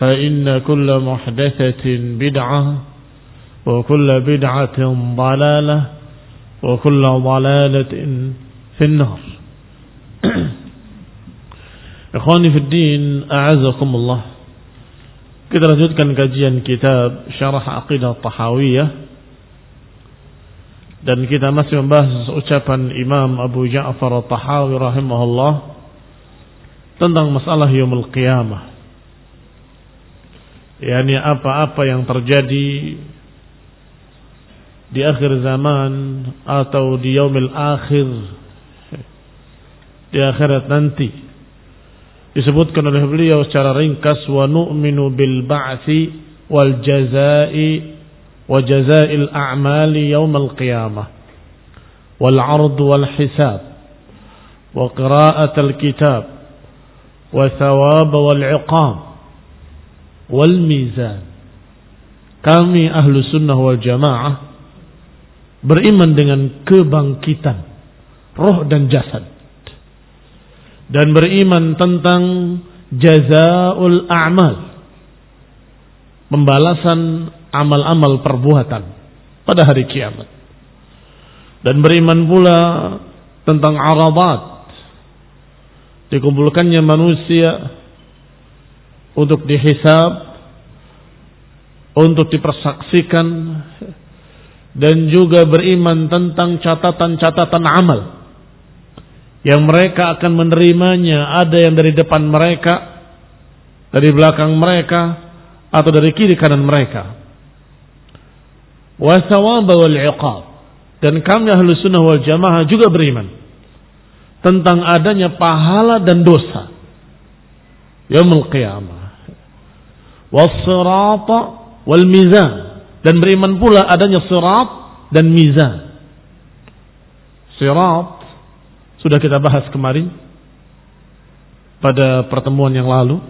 فإن كل محدثة بدعة وكل بدعة ضلالة وكل ضلالة في النار. إخواني في الدين أعزكم الله. كده رجلت كان كجيا كتاب شرح عقيدة الطحاوية dan kita masih membahas ucapan Imam Abu Ja'far al-Tahawi rahimahullah tentang masalah Yumul Qiyamah. Yakni apa-apa yang terjadi di akhir zaman atau di yaumil akhir di akhirat nanti disebutkan oleh beliau secara ringkas wa nu'minu bil ba'thi wal jazai wa jazail a'mali yaumal qiyamah wal 'ard wal hisab wa qira'at al kitab wa thawab wal 'iqab wal mizan. Kami ahlu sunnah wal jamaah beriman dengan kebangkitan roh dan jasad. Dan beriman tentang jazaul a'mal. Pembalasan amal-amal perbuatan pada hari kiamat. Dan beriman pula tentang arabat. Dikumpulkannya manusia untuk dihisab, untuk dipersaksikan, dan juga beriman tentang catatan-catatan amal yang mereka akan menerimanya. Ada yang dari depan mereka, dari belakang mereka, atau dari kiri kanan mereka. Dan kami ahlu sunnah wal jamaah juga beriman tentang adanya pahala dan dosa. Yaumul qiyamah wasirata wal mizan dan beriman pula adanya sirat dan mizan. Sirat sudah kita bahas kemarin pada pertemuan yang lalu.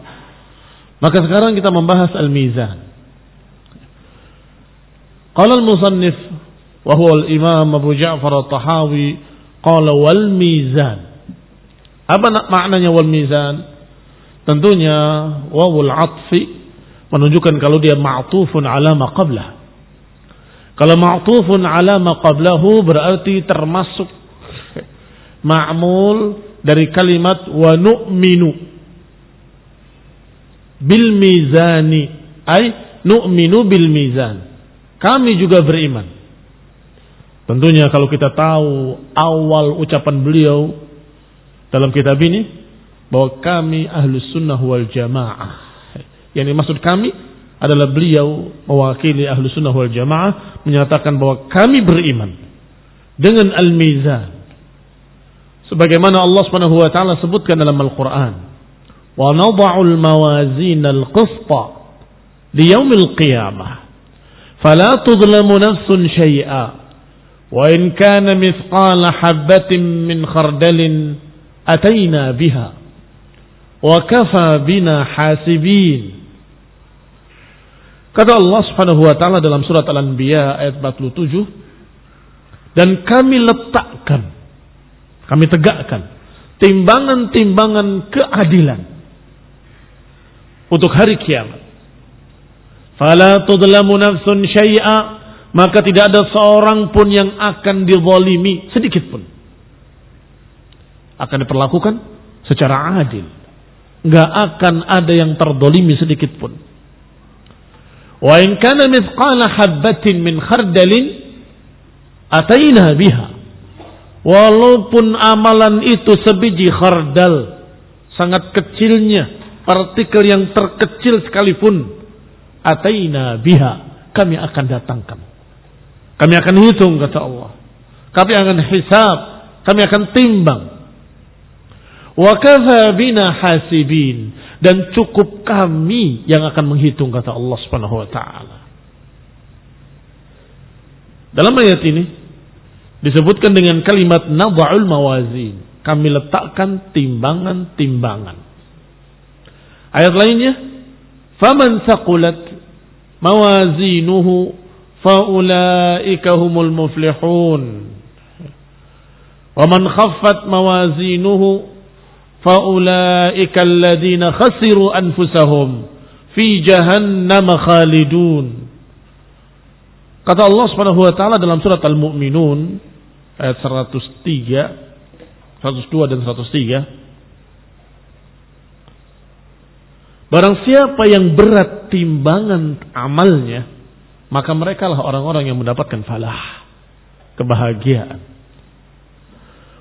Maka sekarang kita membahas al-mizan. Qala al-musannif wa al-imam Abu Ja'far al-Tahawi qala wal mizan. Apa maknanya wal mizan? Tentunya wawul atfi menunjukkan kalau dia ma'tufun ala ma qablah. Kalau ma'tufun ala ma qablahu berarti termasuk ma'mul dari kalimat wa nu'minu. Bil mizani ay nu'minu bil mizan. Kami juga beriman. Tentunya kalau kita tahu awal ucapan beliau dalam kitab ini bahwa kami ahlus sunnah wal jamaah yang dimaksud kami adalah beliau mewakili ahlu sunnah wal jamaah menyatakan bahwa kami beriman dengan al-mizan. Sebagaimana Allah Subhanahu wa taala sebutkan dalam Al-Qur'an wa nadha'ul mawazin al-qista li yaumil qiyamah fala tudlamu nafsun syai'a wa in kana mithqala habatin min khardalin ataina biha wa kafa bina hasibin Kata Allah Subhanahu wa taala dalam surat Al-Anbiya ayat 47 dan kami letakkan kami tegakkan timbangan-timbangan keadilan untuk hari kiamat. Fala tudlamu nafsun syai'a maka tidak ada seorang pun yang akan dizalimi sedikit pun. Akan diperlakukan secara adil. Enggak akan ada yang terdolimi sedikit pun. Wa in kana mithqala habbatin min khardalin ataina biha. Walaupun amalan itu sebiji khardal, sangat kecilnya, partikel yang terkecil sekalipun, ataina biha, kami akan datangkan. Kami akan hitung kata Allah. Kami akan hisab, kami akan timbang. Wa kafa bina hasibin dan cukup kami yang akan menghitung kata Allah Subhanahu wa taala. Dalam ayat ini disebutkan dengan kalimat nadha'ul mawazin. Kami letakkan timbangan-timbangan. Ayat lainnya, "Faman saqulat mawazinuhu faulaika humul muflihun." Wa man khaffat mawazinuhu فأولئك الذين خسروا أنفسهم في جهنم خالدون kata Allah Subhanahu wa taala dalam surat al-mu'minun ayat 103 102 dan 103 Barang siapa yang berat timbangan amalnya, maka merekalah orang-orang yang mendapatkan falah, kebahagiaan.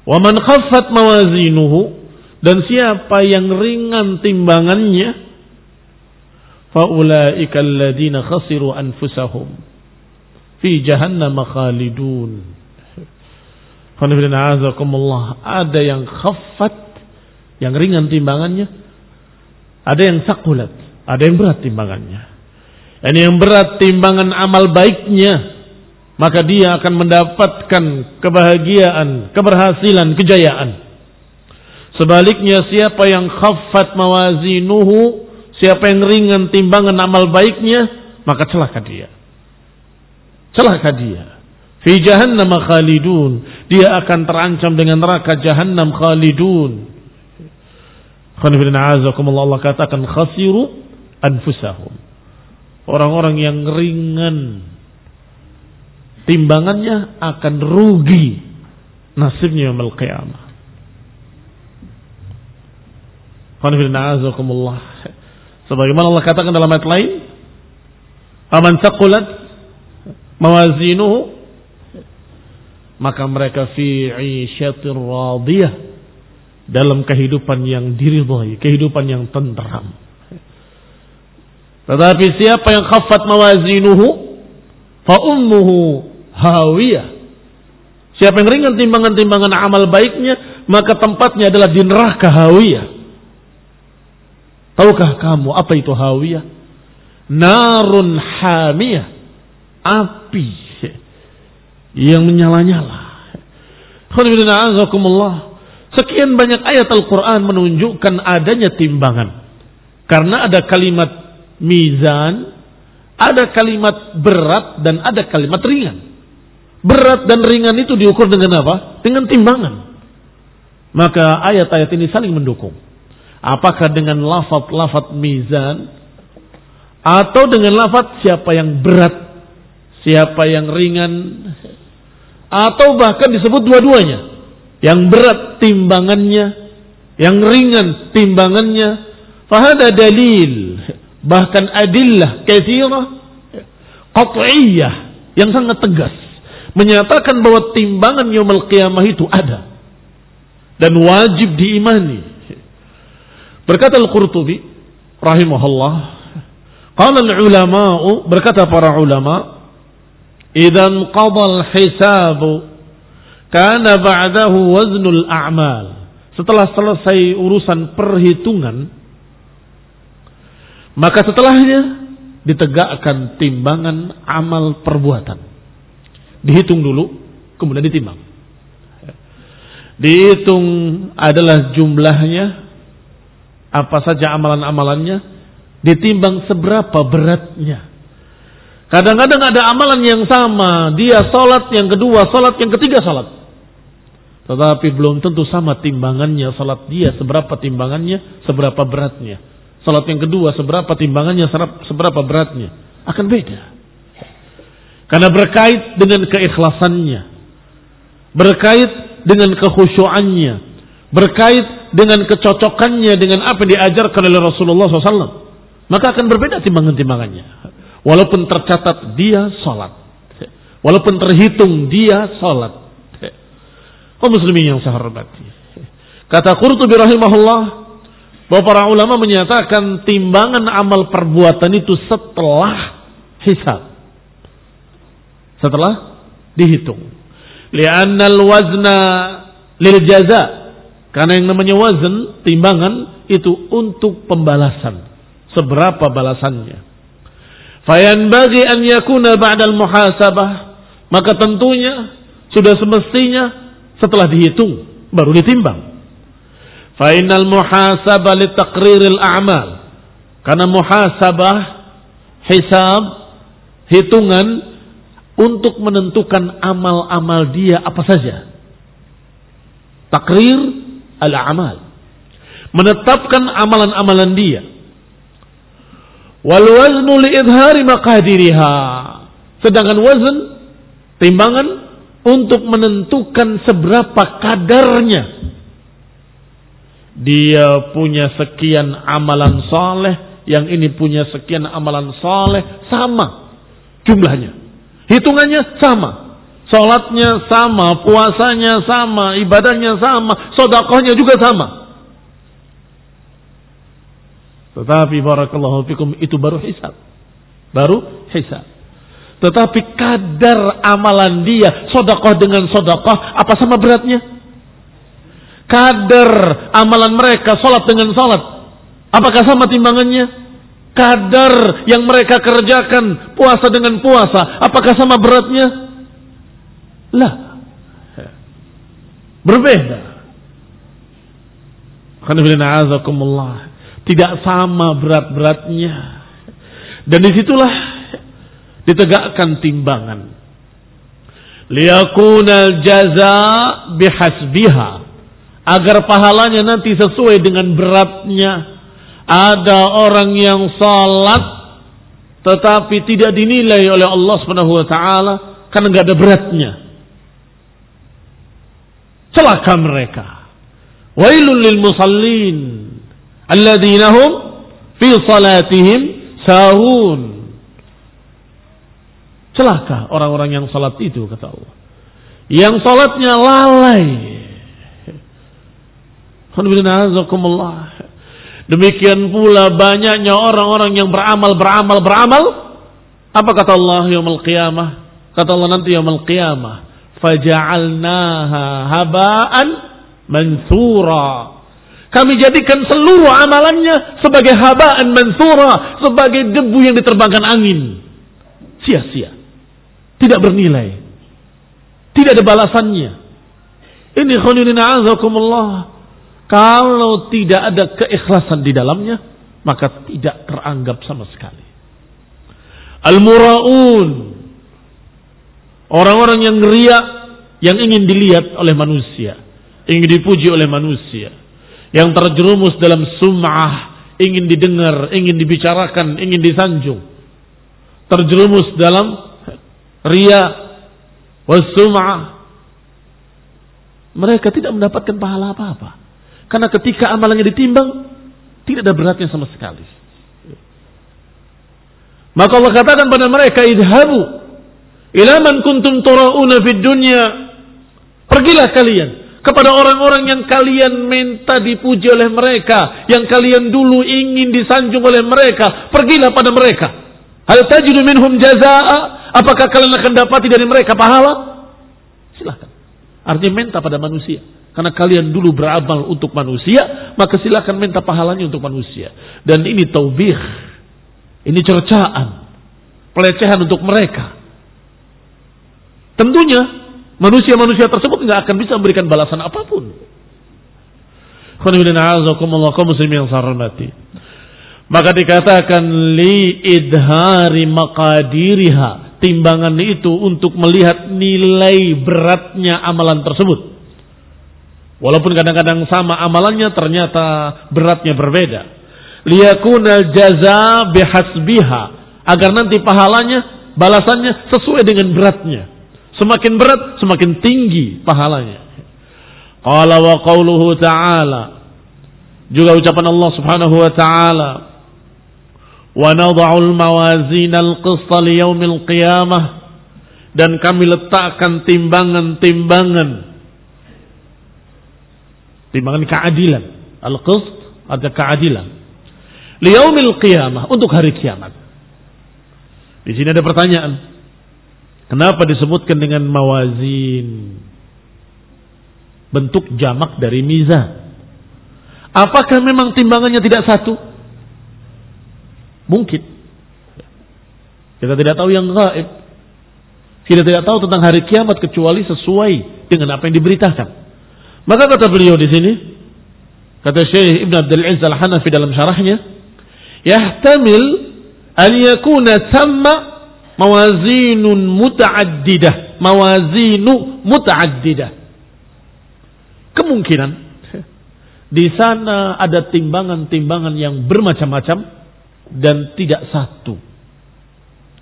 Wa man khaffat mawazinuhu dan siapa yang ringan timbangannya, faulaika alladziina khasiru anfusahum fi jahannam khalidun. Ada yang khaffat, yang ringan timbangannya, ada yang sakulat, ada yang berat timbangannya. Dan yang berat timbangan amal baiknya, maka dia akan mendapatkan kebahagiaan, keberhasilan, kejayaan. Sebaliknya siapa yang khaffat mawazinuhu, siapa yang ringan timbangan amal baiknya, maka celaka dia. Celaka dia. Fi jahannam khalidun. Dia akan terancam dengan neraka jahannam khalidun. Allah katakan khasiru anfusahum. Orang-orang yang ringan timbangannya akan rugi nasibnya yaumul qiyamah. Sebagaimana Allah katakan dalam ayat lain, "Aman saqulat mawazinuhu" maka mereka fi 'isyatir radiyah dalam kehidupan yang diridhai, kehidupan yang tenteram. Tetapi siapa yang khaffat mawazinuhu fa ummuhu hawiyah. Siapa yang ringan timbangan-timbangan amal baiknya, maka tempatnya adalah di neraka hawiyah. Tahukah kamu apa itu hawiyah? Narun hamiyah. Api yang menyala-nyala. Sekian banyak ayat Al-Quran menunjukkan adanya timbangan. Karena ada kalimat mizan, ada kalimat berat dan ada kalimat ringan. Berat dan ringan itu diukur dengan apa? Dengan timbangan. Maka ayat-ayat ini saling mendukung. Apakah dengan lafat-lafat mizan atau dengan lafat siapa yang berat, siapa yang ringan atau bahkan disebut dua-duanya. yang berat timbangannya, yang ringan timbangannya. Fahada dalil, bahkan adillah kathirah, qat'iyah, yang sangat tegas. Menyatakan bahwa timbangan yaumul qiyamah itu ada. Dan wajib diimani. Berkata Al-Qurtubi, rahimahullah, Qala al-ulama'u, berkata para ulama, Idan qadal hisabu Kana ba'dahu waznul a'mal. Setelah selesai urusan perhitungan, maka setelahnya ditegakkan timbangan amal perbuatan. Dihitung dulu, kemudian ditimbang. Dihitung adalah jumlahnya, apa saja amalan-amalannya, ditimbang seberapa beratnya. Kadang-kadang ada amalan yang sama, dia sholat yang kedua, sholat yang ketiga sholat. Tetapi belum tentu sama timbangannya salat dia seberapa timbangannya, seberapa beratnya. Salat yang kedua seberapa timbangannya, seberapa beratnya. Akan beda. Karena berkait dengan keikhlasannya. Berkait dengan kekhusyuannya. Berkait dengan kecocokannya dengan apa yang diajarkan oleh Rasulullah SAW. Maka akan berbeda timbangan-timbangannya. Walaupun tercatat dia sholat. Walaupun terhitung dia sholat kaum muslimin yang saya hormati. Kata Qurtubi rahimahullah bahwa para ulama menyatakan timbangan amal perbuatan itu setelah hisab. Setelah dihitung. Li'annal wazna lil jaza. Karena yang namanya wazn, timbangan itu untuk pembalasan. Seberapa balasannya. Fayanbaghi an yakuna ba'dal muhasabah. Maka tentunya sudah semestinya setelah dihitung baru ditimbang. Fainal muhasabah li taqriril a'mal. Karena muhasabah hisab hitungan untuk menentukan amal-amal dia apa saja. Takrir al-amal. Menetapkan amalan-amalan dia. Wal waznu li idhari maqadiriha. Sedangkan wazn timbangan untuk menentukan seberapa kadarnya dia punya sekian amalan soleh, yang ini punya sekian amalan soleh, sama jumlahnya. Hitungannya sama. Sholatnya sama, puasanya sama, ibadahnya sama, sodakohnya juga sama. Tetapi barakallahu fikum itu baru hisab. Baru hisab. Tetapi kadar amalan dia, sodakoh dengan sodakoh, apa sama beratnya? Kadar amalan mereka, sholat dengan sholat, apakah sama timbangannya? Kadar yang mereka kerjakan, puasa dengan puasa, apakah sama beratnya? Lah. Berbeda. Tidak sama berat-beratnya. Dan di situlah ditegakkan timbangan. Liyakunal jaza bihasbiha. Agar pahalanya nanti sesuai dengan beratnya. Ada orang yang salat tetapi tidak dinilai oleh Allah taala karena nggak ada beratnya. Celaka mereka. Wailul lil musallin alladzina hum fi salatihim sahun. Celaka orang-orang yang salat itu kata Allah. Yang salatnya lalai. Demikian pula banyaknya orang-orang yang beramal, beramal, beramal. Apa kata Allah yaumul qiyamah? Kata Allah nanti yaumul qiyamah. Faja'alnaha haba'an mansura. Kami jadikan seluruh amalannya sebagai haba'an mansura. Sebagai debu yang diterbangkan angin. Sia-sia. Tidak bernilai. Tidak ada balasannya. Ini khonirina azakumullah. Kalau tidak ada keikhlasan di dalamnya, maka tidak teranggap sama sekali. Al-mura'un. Orang-orang yang ria, yang ingin dilihat oleh manusia. Ingin dipuji oleh manusia. Yang terjerumus dalam sum'ah. Ingin didengar, ingin dibicarakan, ingin disanjung. Terjerumus dalam ria wasum'ah mereka tidak mendapatkan pahala apa-apa. Karena ketika amalannya ditimbang, tidak ada beratnya sama sekali. Maka Allah katakan pada mereka, idhabu ilaman kuntum turauna fid dunya. Pergilah kalian kepada orang-orang yang kalian minta dipuji oleh mereka, yang kalian dulu ingin disanjung oleh mereka, pergilah pada mereka. Hal tajidu minhum jazaa? Apakah kalian akan dapati dari mereka pahala? Silahkan. Artinya minta pada manusia. Karena kalian dulu beramal untuk manusia, maka silahkan minta pahalanya untuk manusia. Dan ini taubih. Ini cercaan. Pelecehan untuk mereka. Tentunya manusia-manusia tersebut nggak akan bisa memberikan balasan apa pun. Maka dikatakan li idhari maqadiriha timbangan itu untuk melihat nilai beratnya amalan tersebut. Walaupun kadang-kadang sama amalannya ternyata beratnya berbeda. Liyakuna jaza bihasbiha agar nanti pahalanya balasannya sesuai dengan beratnya. Semakin berat, semakin tinggi pahalanya. Qala wa qawluhu ta'ala. Juga ucapan Allah subhanahu wa ta'ala. Wa nadha'ul mawazin al-qista al-qiyamah Dan kami letakkan timbangan-timbangan. Timbangan keadilan. Al-qist ada keadilan. Liyaumil qiyamah. Untuk hari kiamat. Di sini ada pertanyaan kenapa disebutkan dengan mawazin bentuk jamak dari mizan apakah memang timbangannya tidak satu Mungkin. Kita tidak tahu yang gaib. Kita tidak tahu tentang hari kiamat kecuali sesuai dengan apa yang diberitakan. Maka kata beliau di sini, kata Syekh Ibn Abdul Aziz Al-Hanafi dalam syarahnya, yahtamil an yakuna thamma mawazinun muta'addidah, mawazinu muta'addidah. Kemungkinan di sana ada timbangan-timbangan yang bermacam-macam dan tidak satu.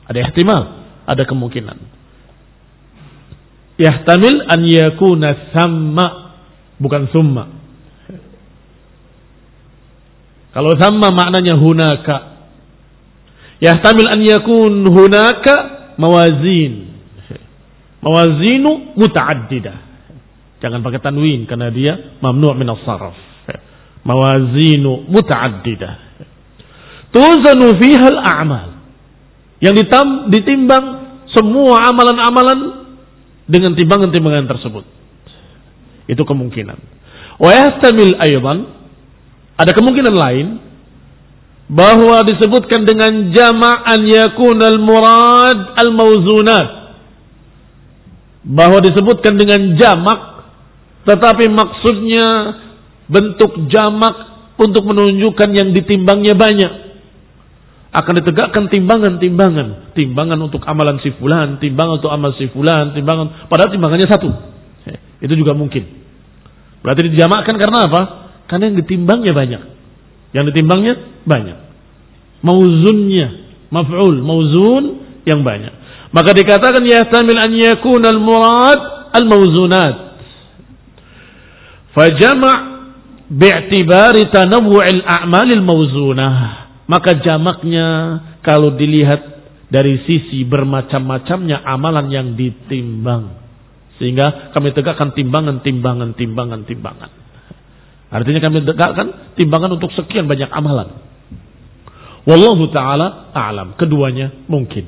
Ada ihtimal, ada kemungkinan. Yahtamil an yakuna sama bukan summa. Kalau sama maknanya hunaka. Yahtamil an yakun hunaka mawazin. Mawazinu muta'addidah. Jangan pakai tanwin karena dia mamnu' min as-sarf. Mawazinu muta'addidah tuzanu fihal a'mal. Yang ditam, ditimbang semua amalan-amalan dengan timbangan-timbangan tersebut. Itu kemungkinan. Wa yahtamil aydan ada kemungkinan lain bahwa disebutkan dengan jama'an yakun al-murad al-mawzunat. Bahwa disebutkan dengan jamak tetapi maksudnya bentuk jamak untuk menunjukkan yang ditimbangnya banyak akan ditegakkan timbangan-timbangan. Timbangan untuk amalan si fulan, timbangan untuk amal si fulan, timbangan. Padahal timbangannya satu. Itu juga mungkin. Berarti dijamakkan karena apa? Karena yang ditimbangnya banyak. Yang ditimbangnya banyak. Mauzunnya, maf'ul, mauzun yang banyak. Maka dikatakan ya tamil an yakun al-murad al-mauzunat. Fajama' bi'tibari tanawwu'il a'malil mauzunah maka jamaknya kalau dilihat dari sisi bermacam-macamnya amalan yang ditimbang. Sehingga kami tegakkan timbangan, timbangan, timbangan, timbangan. Artinya kami tegakkan timbangan untuk sekian banyak amalan. Wallahu taala alam. Keduanya mungkin.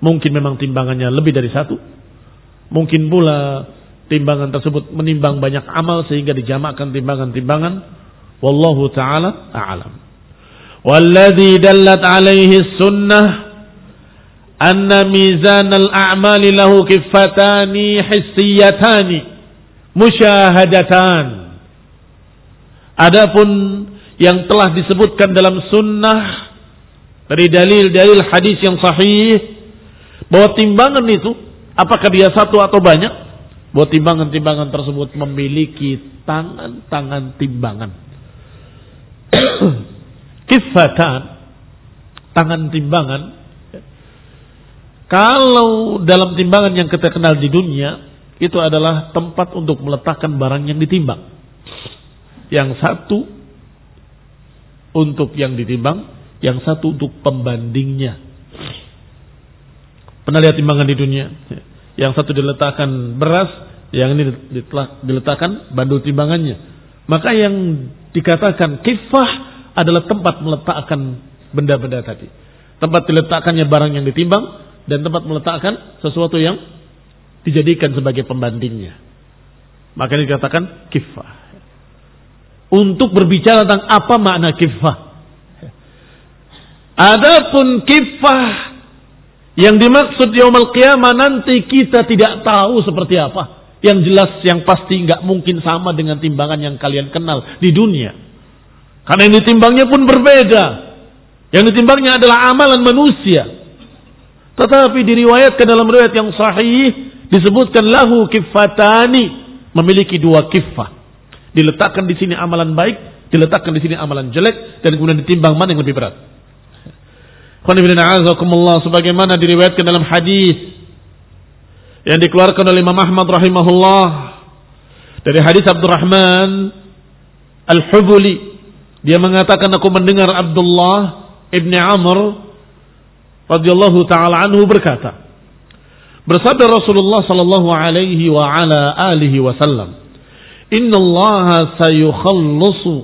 Mungkin memang timbangannya lebih dari satu. Mungkin pula timbangan tersebut menimbang banyak amal sehingga dijamakkan timbangan-timbangan. Wallahu taala alam. Walladhi dallat alaihi sunnah anna mizan al-a'mali lahu kiffatani hissiyatani musyahadatan. Adapun yang telah disebutkan dalam sunnah dari dalil-dalil hadis yang sahih bahwa timbangan itu apakah dia satu atau banyak? Bahwa timbangan-timbangan tersebut memiliki tangan-tangan timbangan. Kifatan tangan timbangan. Kalau dalam timbangan yang kita kenal di dunia itu adalah tempat untuk meletakkan barang yang ditimbang. Yang satu untuk yang ditimbang, yang satu untuk pembandingnya. Pernah lihat timbangan di dunia? Yang satu diletakkan beras, yang ini diletakkan bandul timbangannya. Maka yang dikatakan kifah adalah tempat meletakkan benda-benda tadi. Tempat diletakkannya barang yang ditimbang dan tempat meletakkan sesuatu yang dijadikan sebagai pembandingnya. Maka dikatakan kifah. Untuk berbicara tentang apa makna kifah. Adapun kifah yang dimaksud yaumul qiyamah nanti kita tidak tahu seperti apa. Yang jelas yang pasti nggak mungkin sama dengan timbangan yang kalian kenal di dunia. Karena yang ditimbangnya pun berbeda. Yang ditimbangnya adalah amalan manusia. Tetapi diriwayatkan dalam riwayat yang sahih disebutkan lahu kifatani memiliki dua kifah. Diletakkan di sini amalan baik, diletakkan di sini amalan jelek dan kemudian ditimbang mana yang lebih berat. Sebagaimana diriwayatkan dalam hadis yang dikeluarkan oleh Imam Ahmad rahimahullah dari hadis Abdurrahman Al-Hubuli dia mengatakan aku mendengar Abdullah ibni Amr radhiyallahu taala anhu berkata bersabda Rasulullah sallallahu alaihi wa ala alihi wasallam Inna Allah sayukhallisu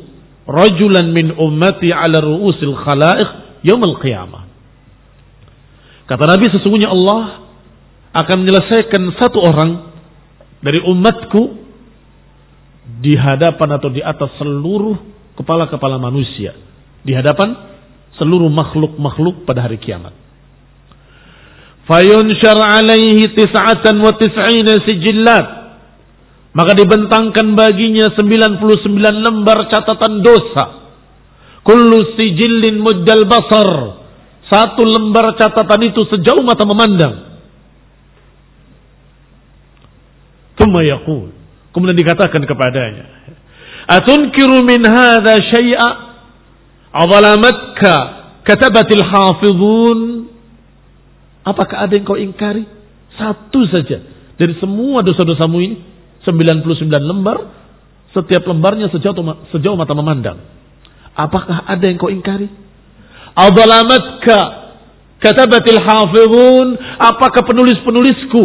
rajulan min ummati ala ru'usil khalaiq yaumil qiyamah kata Nabi sesungguhnya Allah akan menyelesaikan satu orang dari umatku di hadapan atau di atas seluruh kepala-kepala manusia. Di hadapan seluruh makhluk-makhluk pada hari kiamat. Fayunshar alaihi tis'atan wa tis'ina sijillat. Maka dibentangkan baginya 99 lembar catatan dosa. Kullu sijillin muddal basar. Satu lembar catatan itu sejauh mata memandang. Thumma. Kemudian dikatakan kepadanya. Atunkiru min hadha syai'a azalamatka katabatil hafizun. Apakah ada yang kau ingkari? Satu saja. Dari semua dosa-dosamu ini. 99 lembar. Setiap lembarnya sejauh, sejauh mata memandang. Apakah ada yang kau ingkari? Azalamatka katabatil hafizun. Apakah penulis-penulisku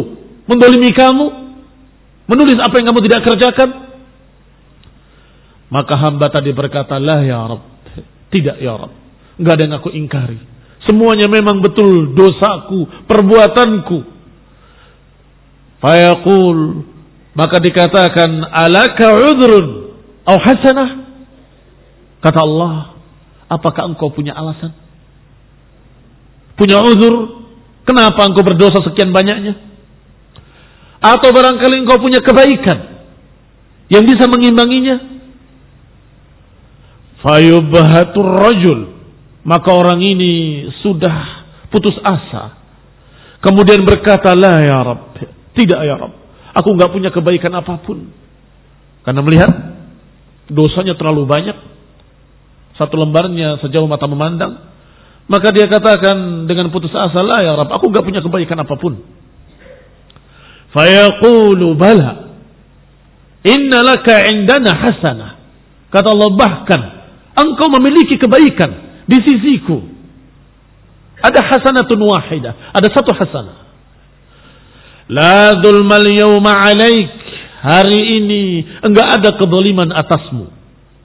mendolimi kamu? Menulis apa yang kamu tidak kerjakan? Maka hamba tadi berkata, lah ya Rabb. Tidak ya Rabb. Enggak ada yang aku ingkari. Semuanya memang betul dosaku, perbuatanku. Fayaqul. Maka dikatakan, alaka udrun. Au hasanah. Kata Allah, apakah engkau punya alasan? Punya uzur? Kenapa engkau berdosa sekian banyaknya? Atau barangkali engkau punya kebaikan yang bisa mengimbanginya. Fayubhatur rajul. Maka orang ini sudah putus asa. Kemudian berkata, La ya Rab. Tidak ya Rab. Aku nggak punya kebaikan apa pun. Karena melihat dosanya terlalu banyak. Satu lembarnya sejauh mata memandang. Maka dia katakan dengan putus asa, La ya Rab. Aku nggak punya kebaikan apa pun. Fayaqulu bala. Inna laka indana hasanah. Kata Allah bahkan engkau memiliki kebaikan di sisiku. Ada hasanatun wahidah, ada satu hasanah. La dzulmal yawma alaik. Hari ini enggak ada kedoliman atasmu.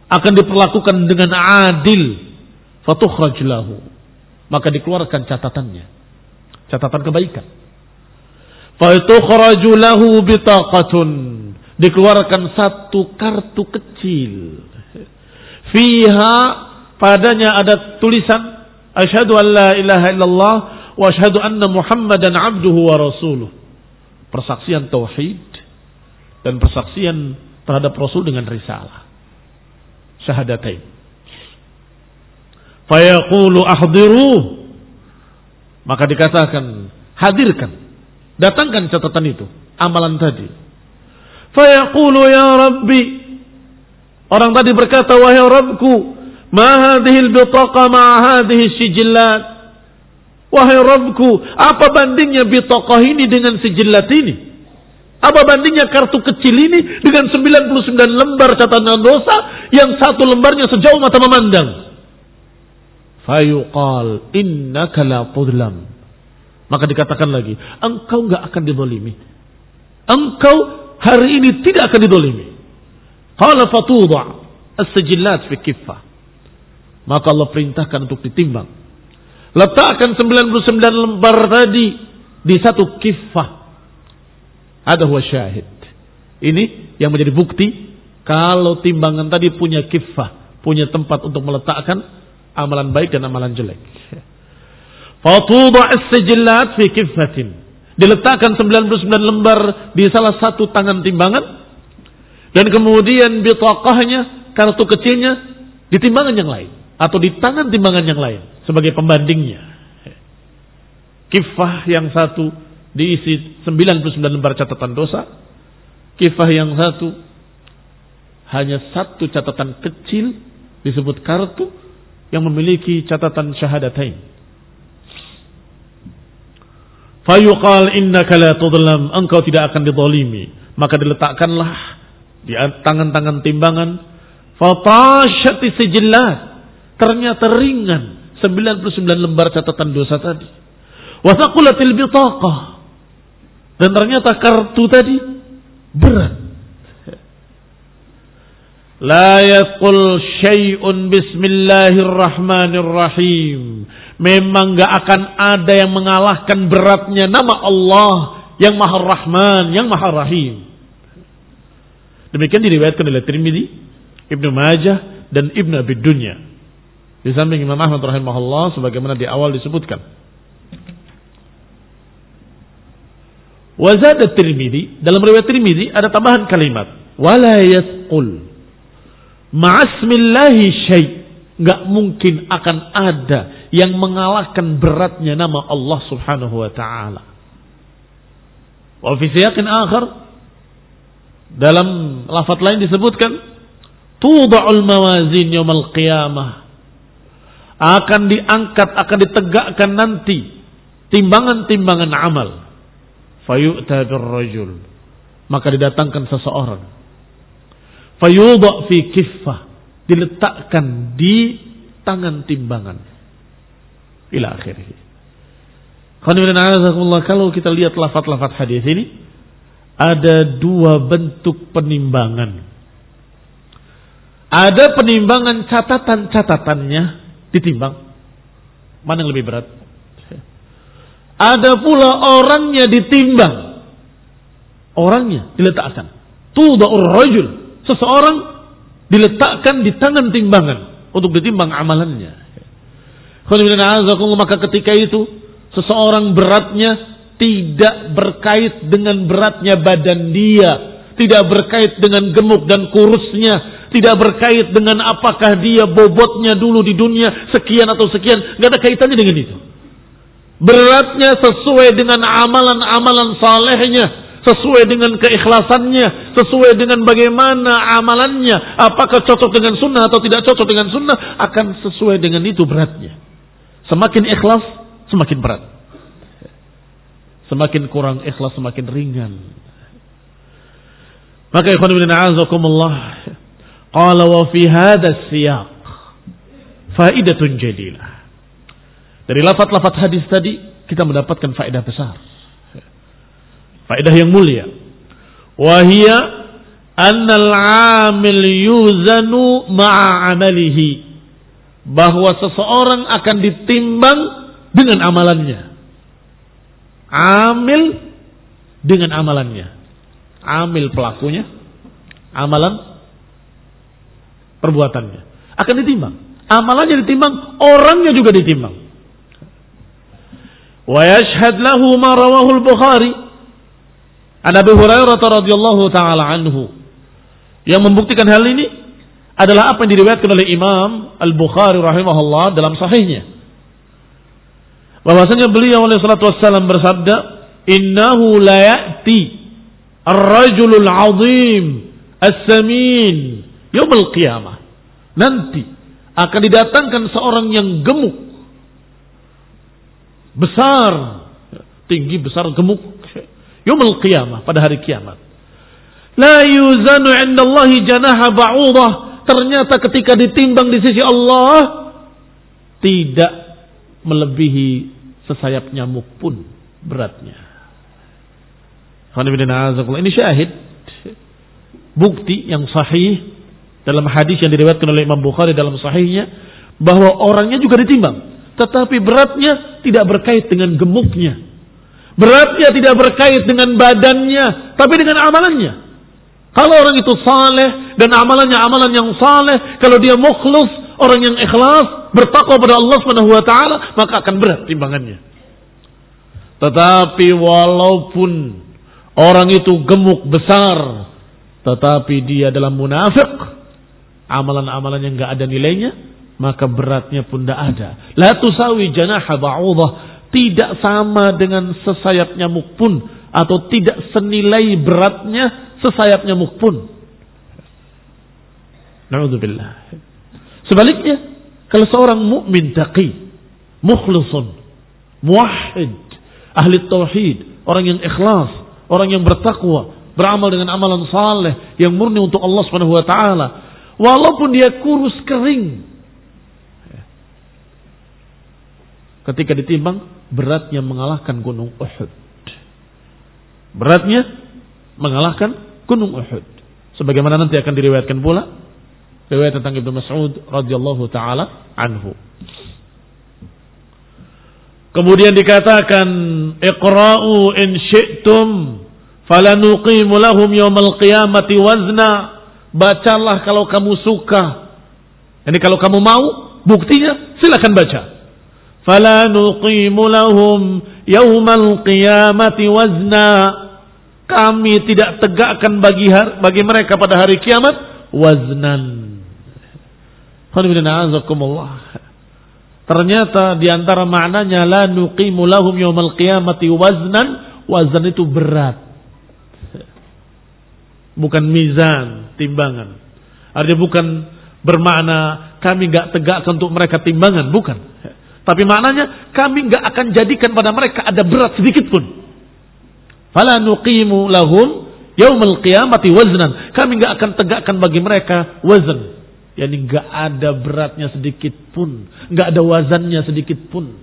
Akan diperlakukan dengan adil. Fatukhraj lahu. Maka dikeluarkan catatannya. Catatan kebaikan Fatukhraju lahu bitaqatun. Dikeluarkan satu kartu kecil. Fiha padanya ada tulisan asyhadu an la ilaha illallah wa asyhadu anna muhammadan abduhu wa rasuluh. Persaksian tauhid dan persaksian terhadap rasul dengan risalah. Syahadatain. Fayaqulu ahdiru maka dikatakan hadirkan Datangkan catatan itu, amalan tadi. Fayaqulu ya Rabbi. Orang tadi berkata, wahai Rabbku, ma hadhihi al-bitaqa ma hadhihi sijillat. Wahai Rabbku, apa bandingnya bitaqah ini dengan sijillat ini? Apa bandingnya kartu kecil ini dengan 99 lembar catatan dosa yang satu lembarnya sejauh mata memandang? Fayuqal innaka la tudlam. Maka dikatakan lagi, engkau nggak akan didolimi. Engkau hari ini tidak akan didolimi. Qala fatuda as-sijillat fi kiffah. Maka Allah perintahkan untuk ditimbang. Letakkan 99 lembar tadi di satu kiffah. Ada huwa syahid. Ini yang menjadi bukti kalau timbangan tadi punya kiffah, punya tempat untuk meletakkan amalan baik dan amalan jelek. Fatuda as-sijillat fi kiffatin. Diletakkan 99 lembar di salah satu tangan timbangan dan kemudian bitaqahnya kartu kecilnya di timbangan yang lain atau di tangan timbangan yang lain sebagai pembandingnya. Kifah yang satu diisi 99 lembar catatan dosa. Kifah yang satu hanya satu catatan kecil disebut kartu yang memiliki catatan syahadatain. Fayuqal innaka la tudlam, engkau tidak akan didolimi. Maka diletakkanlah di tangan-tangan timbangan. Fatashati sijillat. Ternyata ringan. 99 lembar catatan dosa tadi. Wasakulatil bitaqah. Dan ternyata kartu tadi berat. La yaqul syai'un bismillahirrahmanirrahim. Memang gak akan ada yang mengalahkan beratnya nama Allah yang Maha Rahman, yang Maha Rahim. Demikian diriwayatkan oleh Tirmidzi, Ibnu Majah dan Ibnu Abi Dunya. Di samping Imam Ahmad rahimahullah sebagaimana di awal disebutkan. Wazad Tirmidzi dalam riwayat Tirmidzi ada tambahan kalimat. Wala yasqul. Ma'asmillahi syai' nggak mungkin akan ada yang mengalahkan beratnya nama Allah Subhanahu wa taala. Wa fi siyaqin akhar. Dalam lafaz lain disebutkan tuda'ul mawazin yaumil qiyamah. Akan diangkat akan ditegakkan nanti timbangan-timbangan amal fayu'ta rajul maka didatangkan seseorang. Fayudha fi kiffah. Diletakkan di tangan timbangan. Ila akhirih. Kalau kita lihat lafat-lafat hadis ini ada dua bentuk penimbangan. Ada penimbangan catatan-catatannya ditimbang. Mana yang lebih berat ada pula orangnya ditimbang. Orangnya diletakkan. Tuda'ur rajul. Seseorang diletakkan di tangan timbangan untuk ditimbang amalannya. Maka ketika itu seseorang beratnya tidak berkait dengan beratnya badan dia, tidak berkait dengan gemuk dan kurusnya, tidak berkait dengan apakah dia bobotnya dulu di dunia sekian atau sekian, nggak ada kaitannya dengan itu. Beratnya sesuai dengan amalan-amalan salehnya, sesuai dengan keikhlasannya, sesuai dengan bagaimana amalannya, apakah cocok dengan sunnah atau tidak cocok dengan sunnah, akan sesuai dengan itu beratnya. Semakin ikhlas, semakin berat. Semakin kurang ikhlas, semakin ringan. Maka ikhwan bin a'azakumullah, qala wa fi hadha siyaq faidatun jadilah. Dari lafat-lafat hadis tadi kita mendapatkan faedah besar. Faedah yang mulia. Wahia annal amil yuzanu ma'a amalihi. Bahwa seseorang akan ditimbang dengan amalannya. Amil dengan amalannya. Amil pelakunya. Amalan perbuatannya. Akan ditimbang. Amalannya ditimbang, orangnya juga ditimbang. Wa yashhad lahu ma rawahul Bukhari. An Abi Hurairah radhiyallahu taala anhu. Yang membuktikan hal ini adalah apa yang diriwayatkan oleh Imam Al-Bukhari rahimahullah dalam sahihnya. Bahwasanya beliau oleh salatu wassalam bersabda, "Innahu la ya'ti ar-rajulul 'azim as-samin yaumil qiyamah." Nanti akan didatangkan seorang yang gemuk besar, tinggi besar gemuk Yumul qiyamah pada hari kiamat. La yuzanu indallahi janaha ba'udah. Ternyata ketika ditimbang di sisi Allah tidak melebihi sesayap nyamuk pun beratnya. Ini syahid bukti yang sahih dalam hadis yang diriwayatkan oleh Imam Bukhari dalam sahihnya bahwa orangnya juga ditimbang tetapi beratnya tidak berkait dengan gemuknya. Beratnya tidak berkait dengan badannya tapi dengan amalannya. Kalau orang itu saleh dan amalannya amalan yang saleh kalau dia mukhlus orang yang ikhlas bertakwa pada Allah Subhanahu wa taala maka akan berat timbangannya. Tetapi walaupun orang itu gemuk besar, tetapi dia dalam munafik, amalan-amalan yang nggak ada nilainya, maka beratnya pun tidak ada. La tusawi janaha ba'udah, tidak sama dengan sesayap nyamuk pun atau tidak senilai beratnya sesayap nyamuk pun. Nauzubillah. Sebaliknya, kalau seorang mukmin taqi, mukhlisun, muwahhid, ahli tauhid, orang yang ikhlas, orang yang bertakwa, beramal dengan amalan saleh yang murni untuk Allah Subhanahu wa taala. Walaupun dia kurus kering. Ketika ditimbang, beratnya mengalahkan gunung Uhud. Beratnya mengalahkan gunung Uhud. Sebagaimana nanti akan diriwayatkan pula riwayat tentang Ibnu Mas'ud radhiyallahu taala anhu. Kemudian dikatakan iqra'u in syi'tum falanuqimu lahum yawmal qiyamati wazna. Bacalah kalau kamu suka. Ini kalau kamu mau, buktinya silakan baca. Falanuqimu lahum yawmal qiyamati wazna. Kami tidak tegakkan bagi bagi mereka pada hari kiamat waznan. Ternyata di antara maknanya la nuqimu lahum yaumal qiyamati waznan, wazan itu berat. Bukan mizan, timbangan. Artinya bukan bermakna kami nggak tegakkan untuk mereka timbangan, bukan. Tapi maknanya kami nggak akan jadikan pada mereka ada berat sedikit pun. Fala nuqimu lahum yaumal qiyamati waznan. Kami nggak akan tegakkan bagi mereka wazan, yakni nggak ada beratnya sedikit pun, nggak ada wazannya sedikit pun.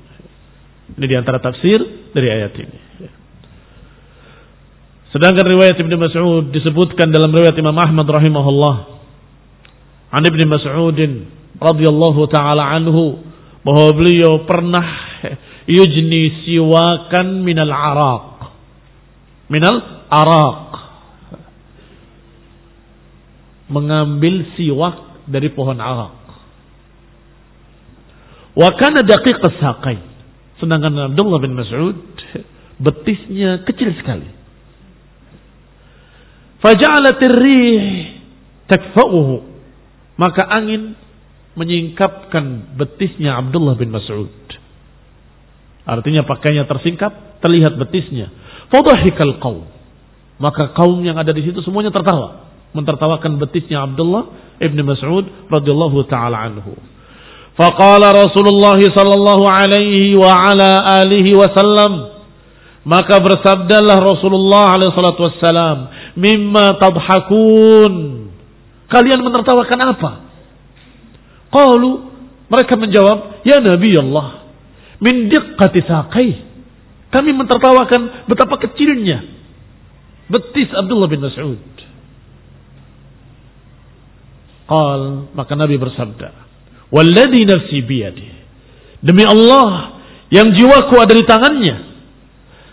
Ini di antara tafsir dari ayat ini. Sedangkan riwayat Ibnu Mas'ud disebutkan dalam riwayat Imam Ahmad rahimahullah. An Ibnu Mas'ud radhiyallahu taala anhu bahwa beliau pernah yujni siwakan minal araq. Minal araq. Mengambil siwak dari pohon arak. Wa kana daqiq. Sedangkan Abdullah bin Mas'ud betisnya kecil sekali. Faja'alat ar-rih takfa'uhu. Maka angin menyingkapkan betisnya Abdullah bin Mas'ud. Artinya pakainya tersingkap, terlihat betisnya. Fadhahikal qaum. Maka kaum yang ada di situ semuanya tertawa mentertawakan betisnya Abdullah ibn Mas'ud radhiyallahu taala anhu. Faqala Rasulullah sallallahu alaihi wa ala alihi wasallam maka bersabdalah Rasulullah alaihi salatu wassalam mimma tadhakun kalian menertawakan apa qalu mereka menjawab ya nabi Allah min diqqati kami mentertawakan betapa kecilnya betis Abdullah bin Mas'ud Qal, maka Nabi bersabda, "Walladzi nafsi biyadi." Demi Allah yang jiwaku ada di tangannya.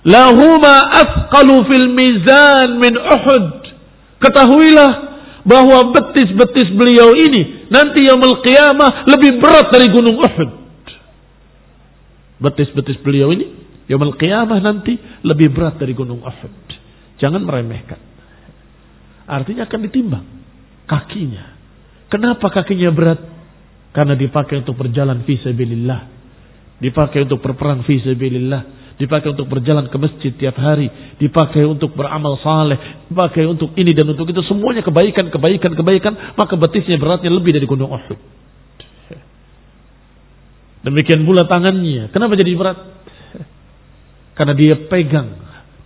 Lahuma asqalu fil mizan min Uhud. Ketahuilah bahwa betis-betis beliau ini nanti yaumul qiyamah lebih berat dari gunung Uhud. Betis-betis beliau ini yaumul qiyamah nanti lebih berat dari gunung Uhud. Jangan meremehkan. Artinya akan ditimbang kakinya Kenapa kakinya berat? Karena dipakai untuk berjalan fi. Dipakai untuk berperang fi. Dipakai untuk berjalan ke masjid tiap hari. Dipakai untuk beramal saleh. Dipakai untuk ini dan untuk itu. Semuanya kebaikan, kebaikan, kebaikan. Maka betisnya beratnya lebih dari gunung Uhud. Demikian pula tangannya. Kenapa jadi berat? Karena dia pegang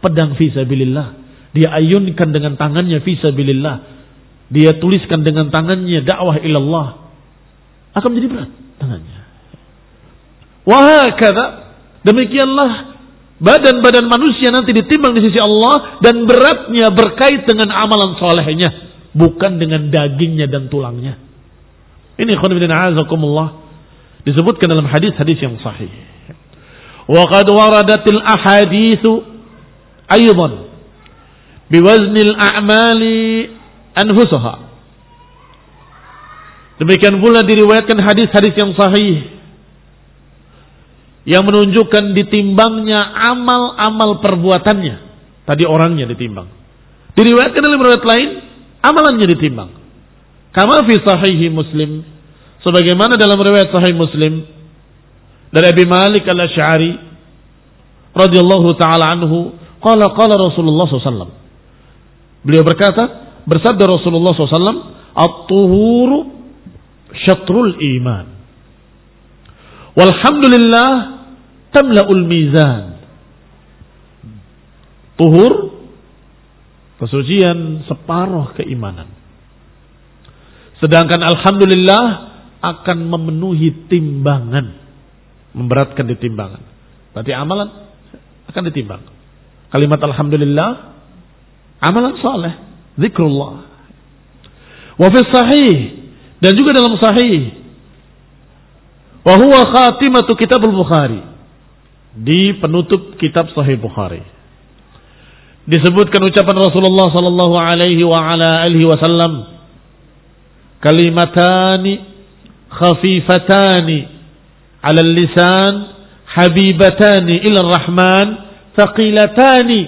pedang fisabilillah. Dia ayunkan dengan tangannya fisabilillah. Dia tuliskan dengan tangannya dakwah ilallah. Akan menjadi berat tangannya. Wahakata. Demikianlah badan-badan manusia nanti ditimbang di sisi Allah dan beratnya berkait dengan amalan solehnya, bukan dengan dagingnya dan tulangnya. Ini khonibina azakumullah disebutkan dalam hadis-hadis yang sahih. Wa qad waradatil ahaditsu aidan biwaznil a'mali anfusaha. Demikian pula diriwayatkan hadis-hadis yang sahih yang menunjukkan ditimbangnya amal-amal perbuatannya. Tadi orangnya ditimbang. Diriwayatkan dalam riwayat lain, amalannya ditimbang. Kama fi sahihi Muslim, sebagaimana dalam riwayat sahih Muslim dari Abi Malik Al-Asy'ari radhiyallahu taala anhu, qala qala Rasulullah SAW. Beliau berkata, bersabda Rasulullah SAW, "At-tuhuru syatrul iman." Walhamdulillah tamla'ul mizan. Tuhur kesucian separuh keimanan. Sedangkan alhamdulillah akan memenuhi timbangan, memberatkan di timbangan. Berarti amalan akan ditimbang. Kalimat alhamdulillah amalan soleh, zikrullah. Wa fi sahih dan juga dalam sahih wa huwa khatimatu kitabul Bukhari di penutup kitab Sahih Bukhari. Disebutkan ucapan Rasulullah sallallahu alaihi wa ala alihi wasallam kalimatani khafifatani ala lisan habibatani ila rahman thaqilatani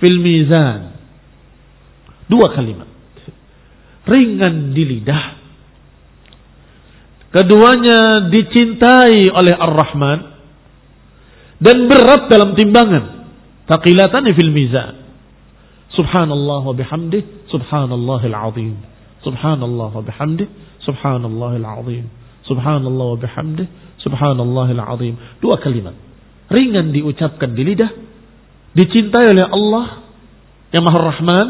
fil mizan. Dua kalimat. Ringan di lidah. Keduanya dicintai oleh Ar-Rahman dan berat dalam timbangan. Taqilatan fil mizan. Subhanallah wa bihamdih, subhanallahil azim. Subhanallah wa bihamdih, subhanallahil azim. Subhanallah wa bihamdih, subhanallahil azim. Dua kalimat. Ringan diucapkan di lidah, dicintai oleh Allah yang Maha Rahman.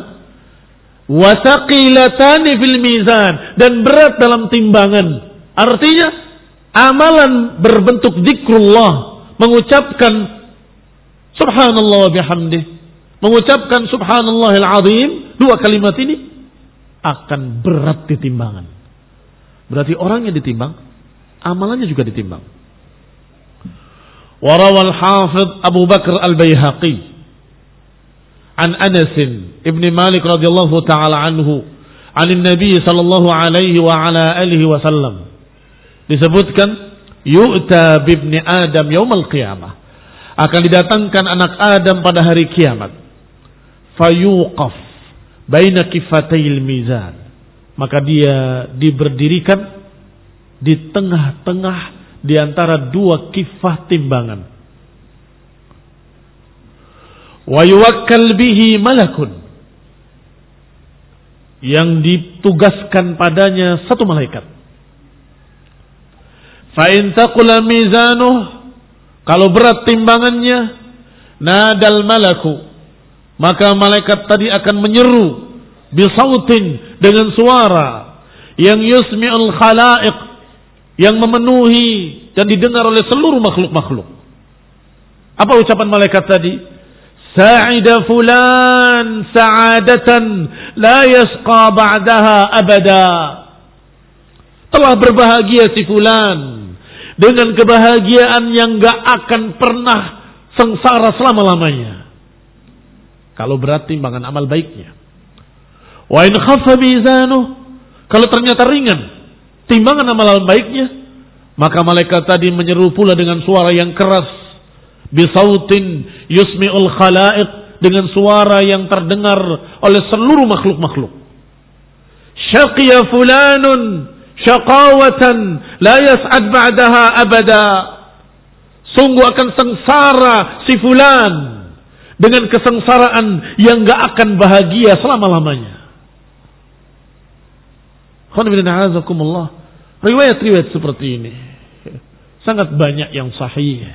Wa taqilatani fil mizan dan berat dalam timbangan. Artinya amalan berbentuk zikrullah mengucapkan subhanallah wa bihamdih, mengucapkan subhanallahil azim, dua kalimat ini akan berat di timbangan. Berarti orangnya ditimbang, amalannya juga ditimbang. Warawal Hafid Abu Bakar Al-Bayhaqi an Anas ibn Malik radhiyallahu taala anhu an Nabi sallallahu alaihi wa ala alihi wasallam disebutkan yu'ta bibni Adam yaumal qiyamah. Akan didatangkan anak Adam pada hari kiamat. Fayuqaf baina kifatayil mizan. Maka dia diberdirikan di tengah-tengah di antara dua kifah timbangan. Wa yuwakkal bihi malakun. Yang ditugaskan padanya satu malaikat Fa'in taqula mizanuh. Kalau berat timbangannya. Nadal malaku. Maka malaikat tadi akan menyeru. Bisautin. Dengan suara. Yang yusmi'ul khala'iq. Yang memenuhi. Dan didengar oleh seluruh makhluk-makhluk. Apa ucapan malaikat tadi? Sa'ida fulan sa'adatan la yasqa ba'daha abada. Telah berbahagia si fulan dengan kebahagiaan yang gak akan pernah sengsara selama-lamanya. Kalau berat timbangan amal baiknya. Wa in khaffa kalau ternyata ringan timbangan amal baiknya, maka malaikat tadi menyeru pula dengan suara yang keras bisautin yusmi'ul khalaiq dengan suara yang terdengar oleh seluruh makhluk-makhluk. Syaqiya fulanun syaqawatan la yas'ad ba'daha abada. Sungguh akan sengsara si fulan dengan kesengsaraan yang gak akan bahagia selama-lamanya. Riwayat-riwayat seperti ini sangat banyak yang sahih.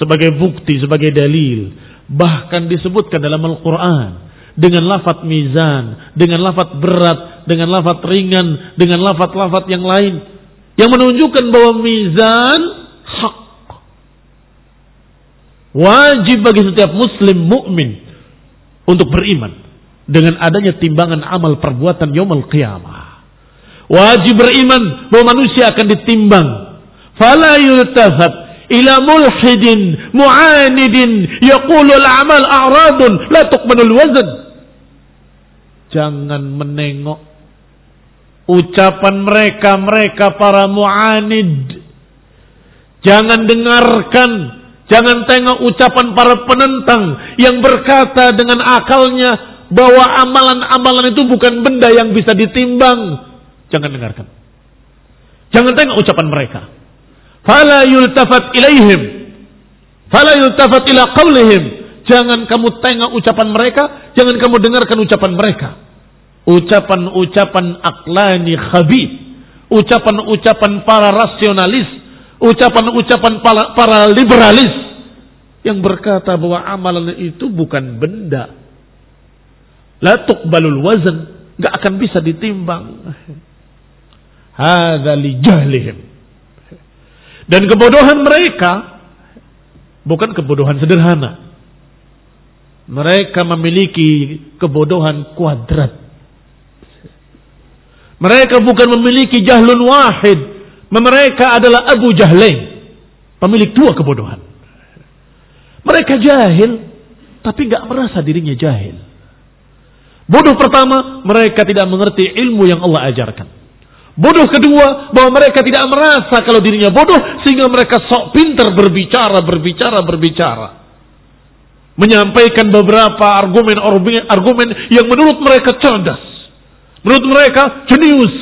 sebagai bukti, sebagai dalil. Bahkan disebutkan dalam Al-Quran dengan lafat mizan, dengan lafat berat, dengan lafat ringan, dengan lafat-lafat yang lain yang menunjukkan bahwa mizan hak. Wajib bagi setiap muslim mukmin untuk beriman dengan adanya timbangan amal perbuatan yaumul qiyamah. Wajib beriman bahwa manusia akan ditimbang. Fala yultafat ila mulhidin mu'anidin yaqulu al-amal a'radun la tuqbalul wazn. Jangan menengok ucapan mereka mereka para mu'anid. Jangan dengarkan jangan tengok ucapan para penentang yang berkata dengan akalnya bahwa amalan-amalan itu bukan benda yang bisa ditimbang. Jangan dengarkan. Jangan tengok ucapan mereka Fala yultafat ilaihim. Fala yultafat ila qawlihim. Jangan kamu tengok ucapan mereka, jangan kamu dengarkan ucapan mereka. Ucapan-ucapan aklani khabith. Ucapan-ucapan para rasionalis. Ucapan-ucapan para, para liberalis. Yang berkata bahwa amalan itu bukan benda. La tuqbalul wazan. Gak akan bisa ditimbang. Hada li jahlihim. Dan kebodohan mereka bukan kebodohan sederhana. Mereka memiliki kebodohan kuadrat. Mereka bukan memiliki jahlun wahid. Mereka adalah Abu Jahlain. Pemilik dua kebodohan. Mereka jahil, tapi nggak merasa dirinya jahil. Bodoh pertama, mereka tidak mengerti ilmu yang Allah ajarkan. Bodoh kedua, bahwa mereka tidak merasa kalau dirinya bodoh, sehingga mereka sok pintar berbicara, berbicara, berbicara. Menyampaikan beberapa argumen-argumen yang menurut mereka cerdas. Menurut mereka jenius.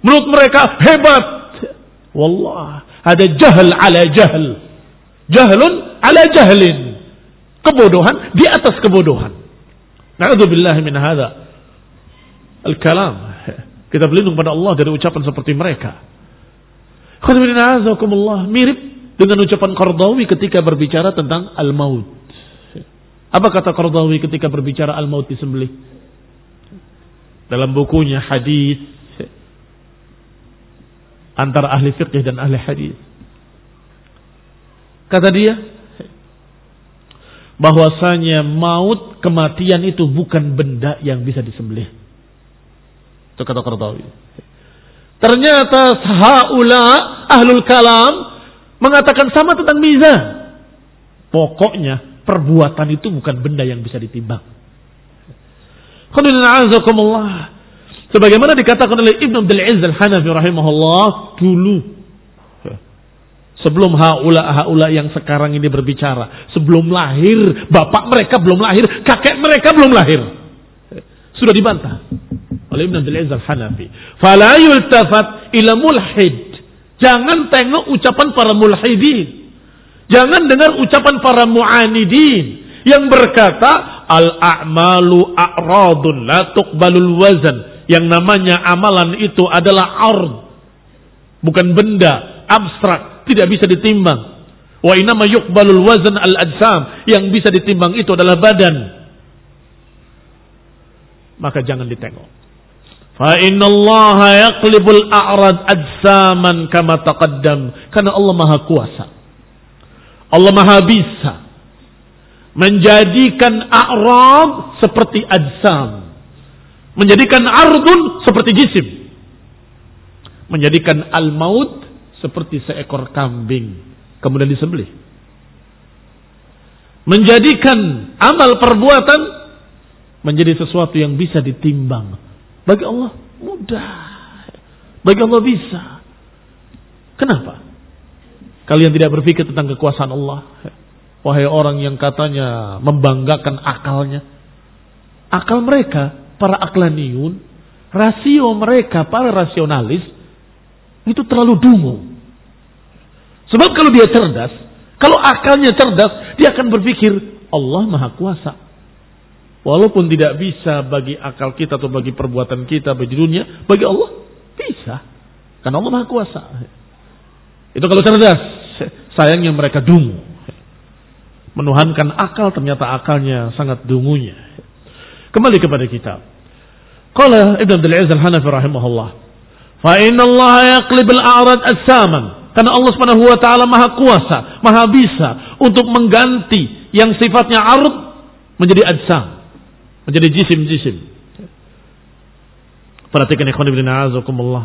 Menurut mereka hebat. Wallah, ada jahal ala jahal. Jahlun ala jahlin. Kebodohan di atas kebodohan. Na'udzubillahi min hadha. Al-kalam kita berlindung pada Allah dari ucapan seperti mereka. Mirip dengan ucapan Qardawi ketika berbicara tentang al-maut. Apa kata Qardawi ketika berbicara al-maut disembelih? Dalam bukunya hadis antara ahli fiqh dan ahli hadis. Kata dia, bahwasanya maut kematian itu bukan benda yang bisa disembelih. Itu kata Qardawi. Ternyata haula ahlul kalam mengatakan sama tentang mizan. Pokoknya perbuatan itu bukan benda yang bisa ditimbang. Sebagaimana dikatakan oleh Ibn Abdul Aziz Al-Hanafi rahimahullah dulu Sebelum haula haula yang sekarang ini berbicara, sebelum lahir, bapak mereka belum lahir, kakek mereka belum lahir. Sudah dibantah oleh Ibn Abdul Aziz Al-Hanafi. Fala yultafat ila mulhid. Jangan tengok ucapan para mulhidin. Jangan dengar ucapan para mu'anidin. Yang berkata, Al-a'malu a'radun la tuqbalul wazan. Yang namanya amalan itu adalah ard. Bukan benda, abstrak, tidak bisa ditimbang. Wa inama yuqbalul wazan al-ajsam. Yang bisa ditimbang itu adalah badan. Maka jangan ditengok. Fa inna Allah yaqlibul a'rad ajsaman kama taqaddam. Karena Allah Maha Kuasa. Allah Maha bisa menjadikan a'rad seperti ajsam. Menjadikan ardun seperti jisim. Menjadikan al-maut seperti seekor kambing kemudian disembelih. Menjadikan amal perbuatan menjadi sesuatu yang bisa ditimbang bagi Allah mudah. Bagi Allah bisa. Kenapa? Kalian tidak berpikir tentang kekuasaan Allah. Wahai orang yang katanya membanggakan akalnya. Akal mereka, para aklaniun, rasio mereka, para rasionalis, itu terlalu dungu. Sebab kalau dia cerdas, kalau akalnya cerdas, dia akan berpikir Allah maha kuasa. Walaupun tidak bisa bagi akal kita atau bagi perbuatan kita bagi dunia, bagi Allah bisa. Karena Allah Maha Kuasa. Itu kalau cerdas. Sayangnya mereka dungu. Menuhankan akal ternyata akalnya sangat dungunya. Kembali kepada kitab. Qala Ibn Abdul Aziz Al-Hanafi rahimahullah. Fa inna Allah yaqlib al-a'rad as-saman. Karena Allah Subhanahu wa taala Maha kuasa, Maha bisa untuk mengganti yang sifatnya ard menjadi ajsam, menjadi jisim-jisim. Perhatikan ikhwan ibn a'azakumullah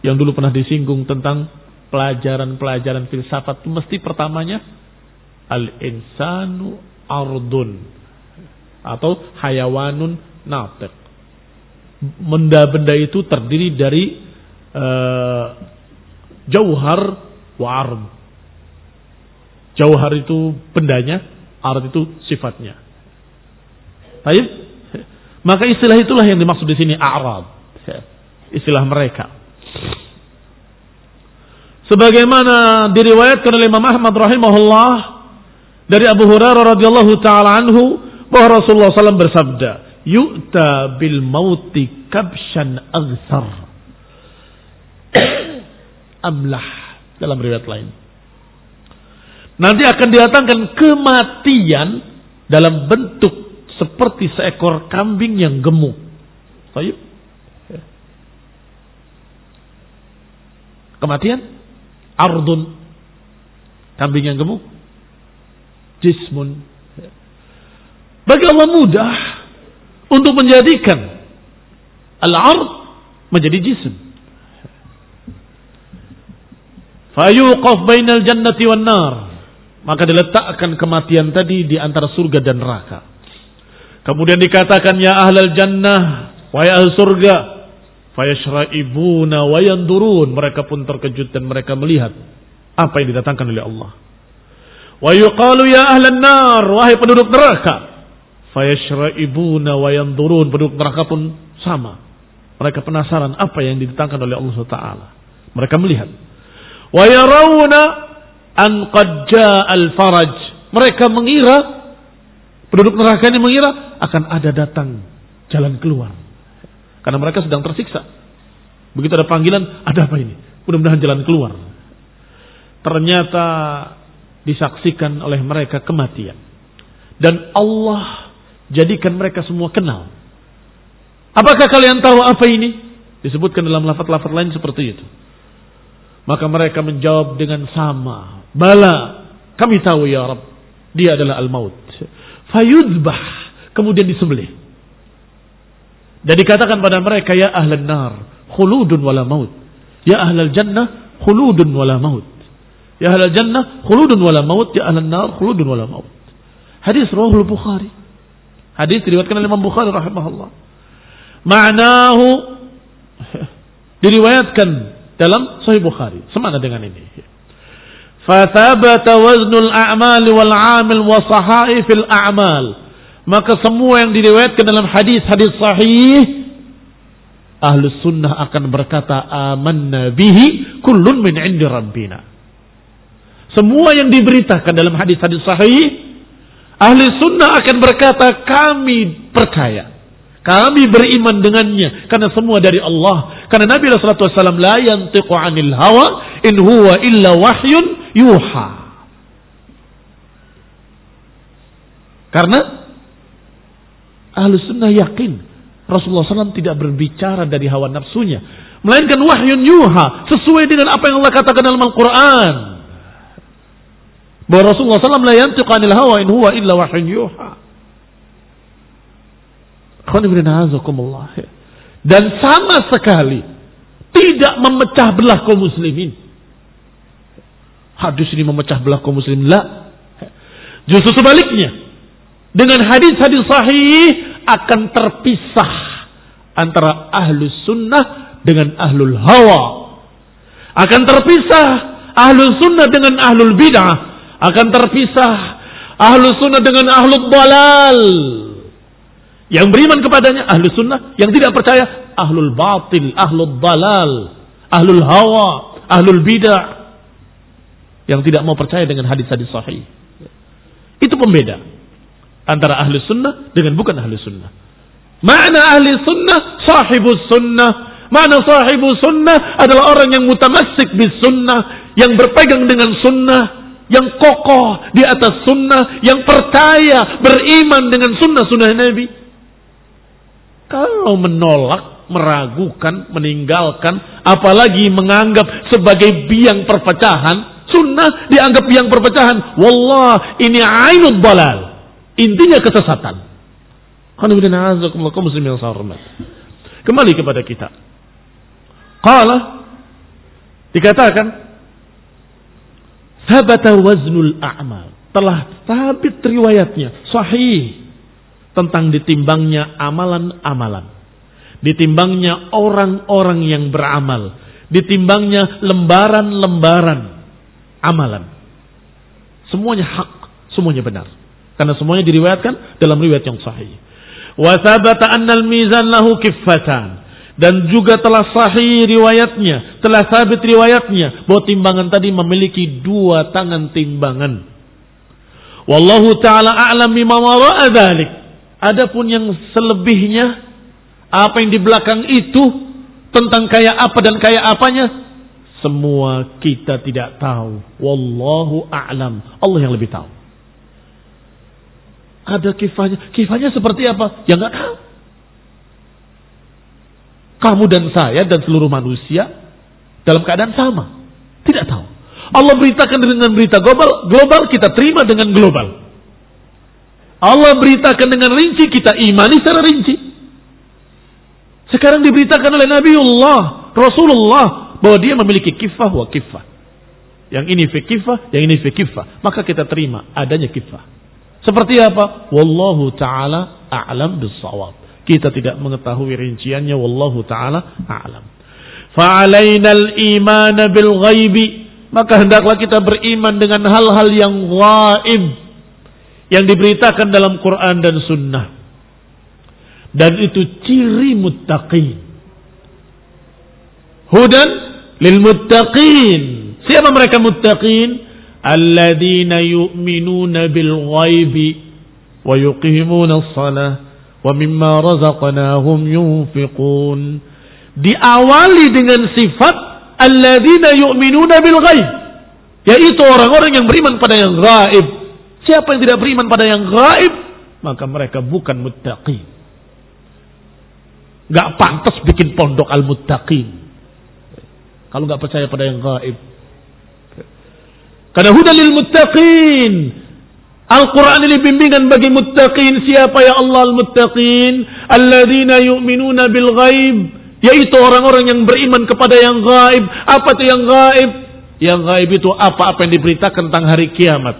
yang dulu pernah disinggung tentang pelajaran-pelajaran filsafat mesti pertamanya al-insanu ardun atau hayawanun natiq. Benda-benda itu terdiri dari uh, jauhar wa ard. Jauhar itu bendanya, ard itu sifatnya. Baik? Maka istilah itulah yang dimaksud di sini a'rad. Istilah mereka. Sebagaimana diriwayatkan oleh Imam Ahmad rahimahullah dari Abu Hurairah radhiyallahu taala anhu bahwa Rasulullah SAW bersabda, "Yu'ta bil mauti kabshan aghsar." Amlah dalam riwayat lain. Nanti akan didatangkan kematian dalam bentuk seperti seekor kambing yang gemuk. Baik. Kematian? Ardun. Kambing yang gemuk? Jismun. Bagi Allah mudah untuk menjadikan al-ard menjadi jism. Fayuqaf bainal jannati wan nar. Maka diletakkan kematian tadi di antara surga dan neraka kemudian dikatakan ya ahlal jannah wahai ahli surga fayashra'ibuna wa yandurun mereka pun terkejut dan mereka melihat apa yang didatangkan oleh Allah. Wa yuqalu ya ahlan nar wahai penduduk neraka fayashra'ibuna wa yandurun penduduk neraka pun sama. Mereka penasaran apa yang didatangkan oleh Allah Taala. Mereka melihat. Wa yarawna an qad al faraj. Mereka mengira penduduk neraka ini mengira akan ada datang jalan keluar. Karena mereka sedang tersiksa. Begitu ada panggilan ada apa ini? Mudah-mudahan jalan keluar. Ternyata disaksikan oleh mereka kematian. Dan Allah jadikan mereka semua kenal. Apakah kalian tahu apa ini? Disebutkan dalam lafaz-lafaz lain seperti itu. Maka mereka menjawab dengan sama. Bala, kami tahu ya Rabb. Dia adalah al-maut. Fayudbah. Kemudian disembelih. Dan dikatakan pada mereka, Ya ahlan nar, khuludun wala maut. Ya ahlal jannah, khuludun wala maut. Ya ahlal jannah, khuludun wala maut. Ya ahlan nar, khuludun wala maut. Hadis Rawahul Bukhari. Hadis diriwayatkan oleh Imam Bukhari rahimahullah. Ma'nahu diriwayatkan dalam Sahih Bukhari. Semana dengan ini. Fathabata waznul a'mal wal 'amil wa sahaifil a'mal. Maka semua yang diriwayatkan dalam hadis-hadis sahih ahlu sunnah akan berkata amanna bihi kullun min indi rabbina. Semua yang diberitakan dalam hadis-hadis sahih ahli sunnah akan berkata kami percaya kami beriman dengannya karena semua dari Allah. Karena Nabi Rasulullah SAW la yantiqu anil hawa in huwa illa wahyun yuha. Karena ahlu sunnah yakin Rasulullah SAW tidak berbicara dari hawa nafsunya. Melainkan wahyun yuha. Sesuai dengan apa yang Allah katakan dalam Al-Quran. Bahwa Rasulullah SAW la yantiqu anil hawa in huwa illa wahyun yuha. Dan sama sekali tidak memecah belah kaum muslimin. Hadis ini memecah belah kaum muslimin. La. Justru sebaliknya. Dengan hadis-hadis sahih akan terpisah antara ahlu sunnah dengan ahlul hawa. Akan terpisah ahlu sunnah dengan ahlul bid'ah. Akan terpisah ahlu sunnah dengan ahlul balal. Yang beriman kepadanya ahlu sunnah, yang tidak percaya ahlul batil, ahlul dalal, ahlul hawa, ahlul bidah. Yang tidak mau percaya dengan hadis-hadis sahih. Itu pembeda antara ahli sunnah dengan bukan ahli sunnah. Makna ahli sunnah sahibus sunnah. Makna sahibu sunnah adalah orang yang mutamassik bis sunnah, yang berpegang dengan sunnah, yang kokoh di atas sunnah, yang percaya, beriman dengan sunnah-sunnah Nabi. Kalau menolak, meragukan, meninggalkan, apalagi menganggap sebagai biang perpecahan, sunnah dianggap biang perpecahan. Wallah, ini ainul balal. Intinya kesesatan. Kembali kepada kita. Qala dikatakan Sabata waznul a'mal. Telah sabit riwayatnya. Sahih. Tentang ditimbangnya amalan-amalan. Ditimbangnya orang-orang yang beramal. Ditimbangnya lembaran-lembaran amalan. Semuanya hak. Semuanya benar. Karena semuanya diriwayatkan dalam riwayat yang sahih. Wa sabata annal mizan lahu kiffatan dan juga telah sahih riwayatnya, telah sabit riwayatnya bahwa timbangan tadi memiliki dua tangan timbangan. Wallahu taala a'lam bima wara'a dzalik. Adapun yang selebihnya apa yang di belakang itu tentang kaya apa dan kaya apanya semua kita tidak tahu. Wallahu a'lam. Allah yang lebih tahu. Ada kifahnya. Kifahnya seperti apa? Ya nggak tahu kamu dan saya dan seluruh manusia dalam keadaan sama. Tidak tahu. Allah beritakan dengan berita global, global kita terima dengan global. Allah beritakan dengan rinci, kita imani secara rinci. Sekarang diberitakan oleh Nabiullah, Rasulullah, bahwa dia memiliki kifah wa kifah. Yang ini fi kifah, yang ini fi kifah. Maka kita terima adanya kifah. Seperti apa? Wallahu ta'ala a'lam bisawab. Kita tidak mengetahui rinciannya wallahu taala a'lam. Fa'alaina al-iman bil ghaibi maka hendaklah kita beriman dengan hal-hal yang gaib yang diberitakan dalam Quran dan Sunnah. Dan itu ciri muttaqin. Hudan lil muttaqin. Siapa mereka muttaqin? Alladzina yu'minuna bil ghaibi wa yuqimuna as-salah wa mimma razaqnahum yunfiqun. Diawali dengan sifat alladzina yu'minuna bil ghaib. Yaitu orang-orang yang beriman pada yang gaib. Siapa yang tidak beriman pada yang gaib, maka mereka bukan muttaqin. Gak pantas bikin pondok al-muttaqin. Kalau gak percaya pada yang gaib. Karena hudalil muttaqin. Al-Quran ini bimbingan bagi muttaqin. Siapa ya Allah al-muttaqin? Alladzina yu'minuna bil ghaib. Yaitu orang-orang yang beriman kepada yang gaib. Apa itu yang gaib? Yang gaib itu apa-apa yang diberitakan tentang hari kiamat.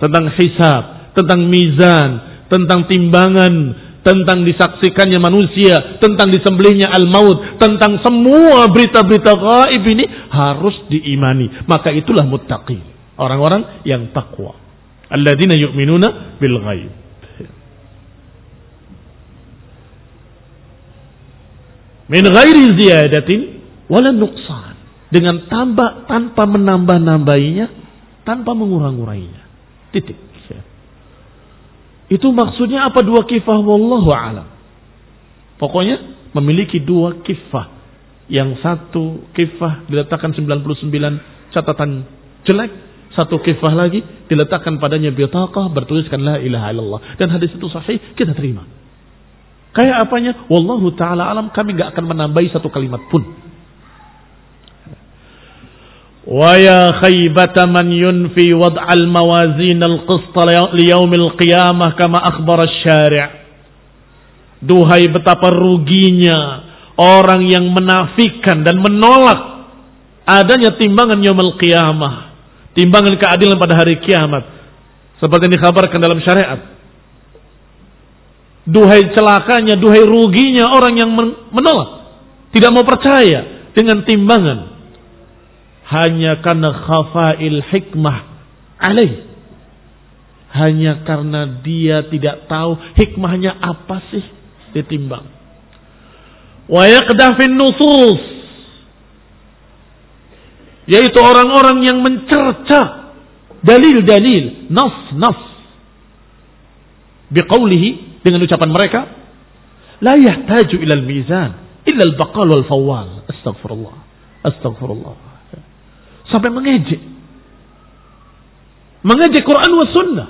Tentang hisab. Tentang mizan. Tentang timbangan. Tentang disaksikannya manusia. Tentang disembelihnya al-maut. Tentang semua berita-berita gaib ini harus diimani. Maka itulah muttaqin. Orang-orang yang takwa alladzina yu'minuna bil ghaib. Min ghairi ziyadatin wala nuqsan. Dengan tambah tanpa menambah-nambahinya, tanpa mengurang-urainya. Titik. Itu maksudnya apa dua kifah wallahu alam. Pokoknya memiliki dua kifah. Yang satu kifah diletakkan 99 catatan jelek, satu kifah lagi diletakkan padanya bitaqah bertuliskan la ilaha illallah dan hadis itu sahih kita terima. Kayak apanya? Wallahu taala alam kami nggak akan menambahi satu kalimat pun. Ya khaybata man yunfi wad'al mawazin al-qist liyaumil qiyamah kama akhbar asy-syari'. Duhai betapa ruginya orang yang menafikan dan menolak adanya timbangan yaumil qiyamah timbangan keadilan pada hari kiamat. Seperti yang dikabarkan dalam syariat. Duhai celakanya duhai ruginya orang yang menolak tidak mau percaya dengan timbangan hanya karena khafail hikmah alaih hanya karena dia tidak tahu hikmahnya apa sih ditimbang wa yaqdah nusus yaitu orang-orang yang mencerca dalil-dalil, nas-nas. Biqaulihi dengan ucapan mereka, la yahtaju ila al-mizan illa al-baqal wal fawwal. Astagfirullah. Astagfirullah. Sampai mengejek. Mengejek Quran wa sunnah.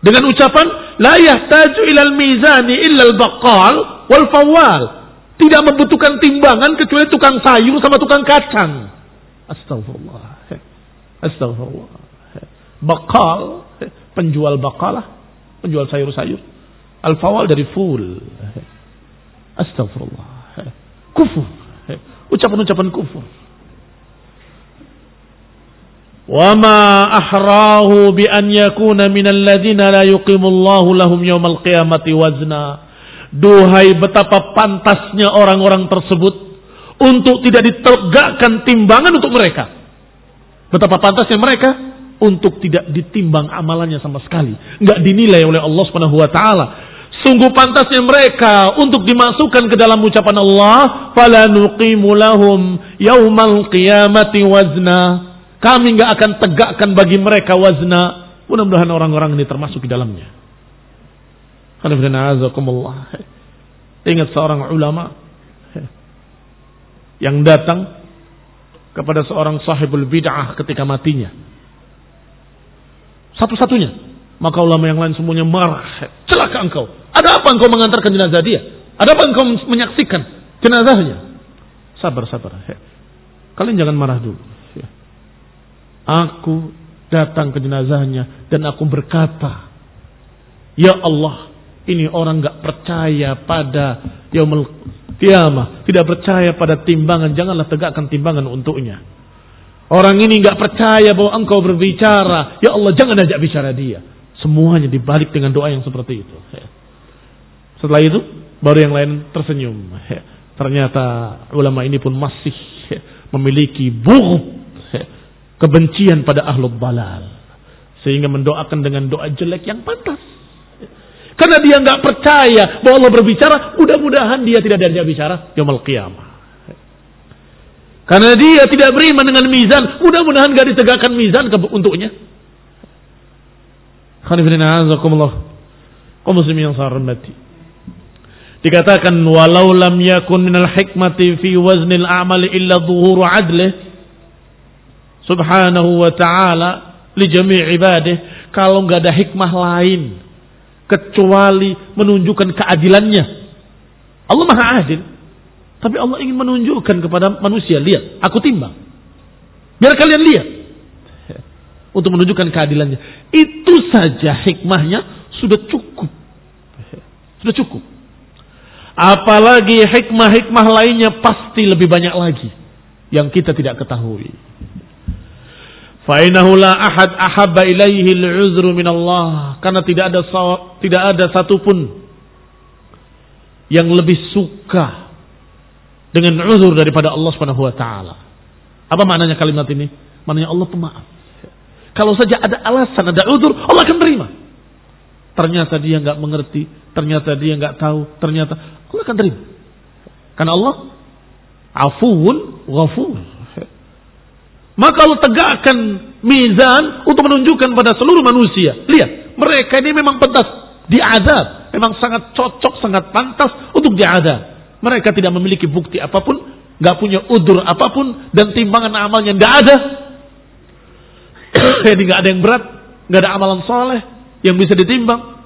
Dengan ucapan, La yahtaju ilal mizani illal baqal wal fawal. Tidak membutuhkan timbangan kecuali tukang sayur sama tukang kacang. Astagfirullah. Astagfirullah. Bakal, penjual bakalah, penjual sayur-sayur. Al-fawal dari full. Astagfirullah. Kufur. Ucapan-ucapan kufur. وما أحراه بأن يكون من الذين لا يقيم الله لهم يوم القيامة وزنا Duhai betapa pantasnya orang-orang tersebut untuk tidak ditegakkan timbangan untuk mereka. Betapa pantasnya mereka untuk tidak ditimbang amalannya sama sekali. Enggak dinilai oleh Allah Subhanahu wa taala. Sungguh pantasnya mereka untuk dimasukkan ke dalam ucapan Allah, "Fala nuqimu lahum yaumal qiyamati wazna." Kami nggak akan tegakkan bagi mereka wazna. Mudah-mudahan orang-orang ini termasuk di dalamnya. Ingat seorang ulama yang datang kepada seorang sahibul bid'ah ketika matinya. Satu-satunya. Maka ulama yang lain semuanya marah. Celaka engkau. Ada apa engkau mengantarkan jenazah dia? Ada apa engkau menyaksikan jenazahnya? Sabar, sabar. Kalian jangan marah dulu. Aku datang ke jenazahnya dan aku berkata, Ya Allah, ini orang gak percaya pada yaumul kiamah, tidak percaya pada timbangan, janganlah tegakkan timbangan untuknya. Orang ini gak percaya bahwa engkau berbicara, ya Allah jangan ajak bicara dia. Semuanya dibalik dengan doa yang seperti itu. Setelah itu, baru yang lain tersenyum. Ternyata ulama ini pun masih memiliki bughd kebencian pada ahlul balal. Sehingga mendoakan dengan doa jelek yang pantas. Karena dia nggak percaya bahwa Allah berbicara mudah-mudahan dia tidak diajak bicara yaumul qiyamah. Karena dia tidak beriman dengan mizan mudah-mudahan gak ditegakkan mizan untuknya. Saya hormati. Dikatakan walau lam yakun minal hikmati fi waznil a'mali illa dhuhuru adlih subhanahu wa ta'ala li jami' ibadah kalau nggak ada hikmah lain kecuali menunjukkan keadilannya. Allah Maha Adil. Tapi Allah ingin menunjukkan kepada manusia, lihat, aku timbang. Biar kalian lihat. Untuk menunjukkan keadilannya. Itu saja hikmahnya sudah cukup. Sudah cukup. Apalagi hikmah-hikmah lainnya pasti lebih banyak lagi. Yang kita tidak ketahui. Fa'inahu la ahad ahabba ilaihi al-uzru min Allah. Karena tidak ada tidak ada satupun yang lebih suka dengan uzur daripada Allah Subhanahu wa taala. Apa maknanya kalimat ini? Maknanya Allah pemaaf. Kalau saja ada alasan, ada uzur, Allah akan terima. Ternyata dia nggak mengerti, ternyata dia nggak tahu, ternyata Allah akan terima. Karena Allah afuun ghafur. Maka Allah tegakkan mizan untuk menunjukkan pada seluruh manusia. Lihat, mereka ini memang pantas diadab. Memang sangat cocok, sangat pantas untuk diadab. Mereka tidak memiliki bukti apa pun, nggak punya udur apa pun, dan timbangan amalnya nggak ada. Jadi nggak ada yang berat, nggak ada amalan soleh yang bisa ditimbang.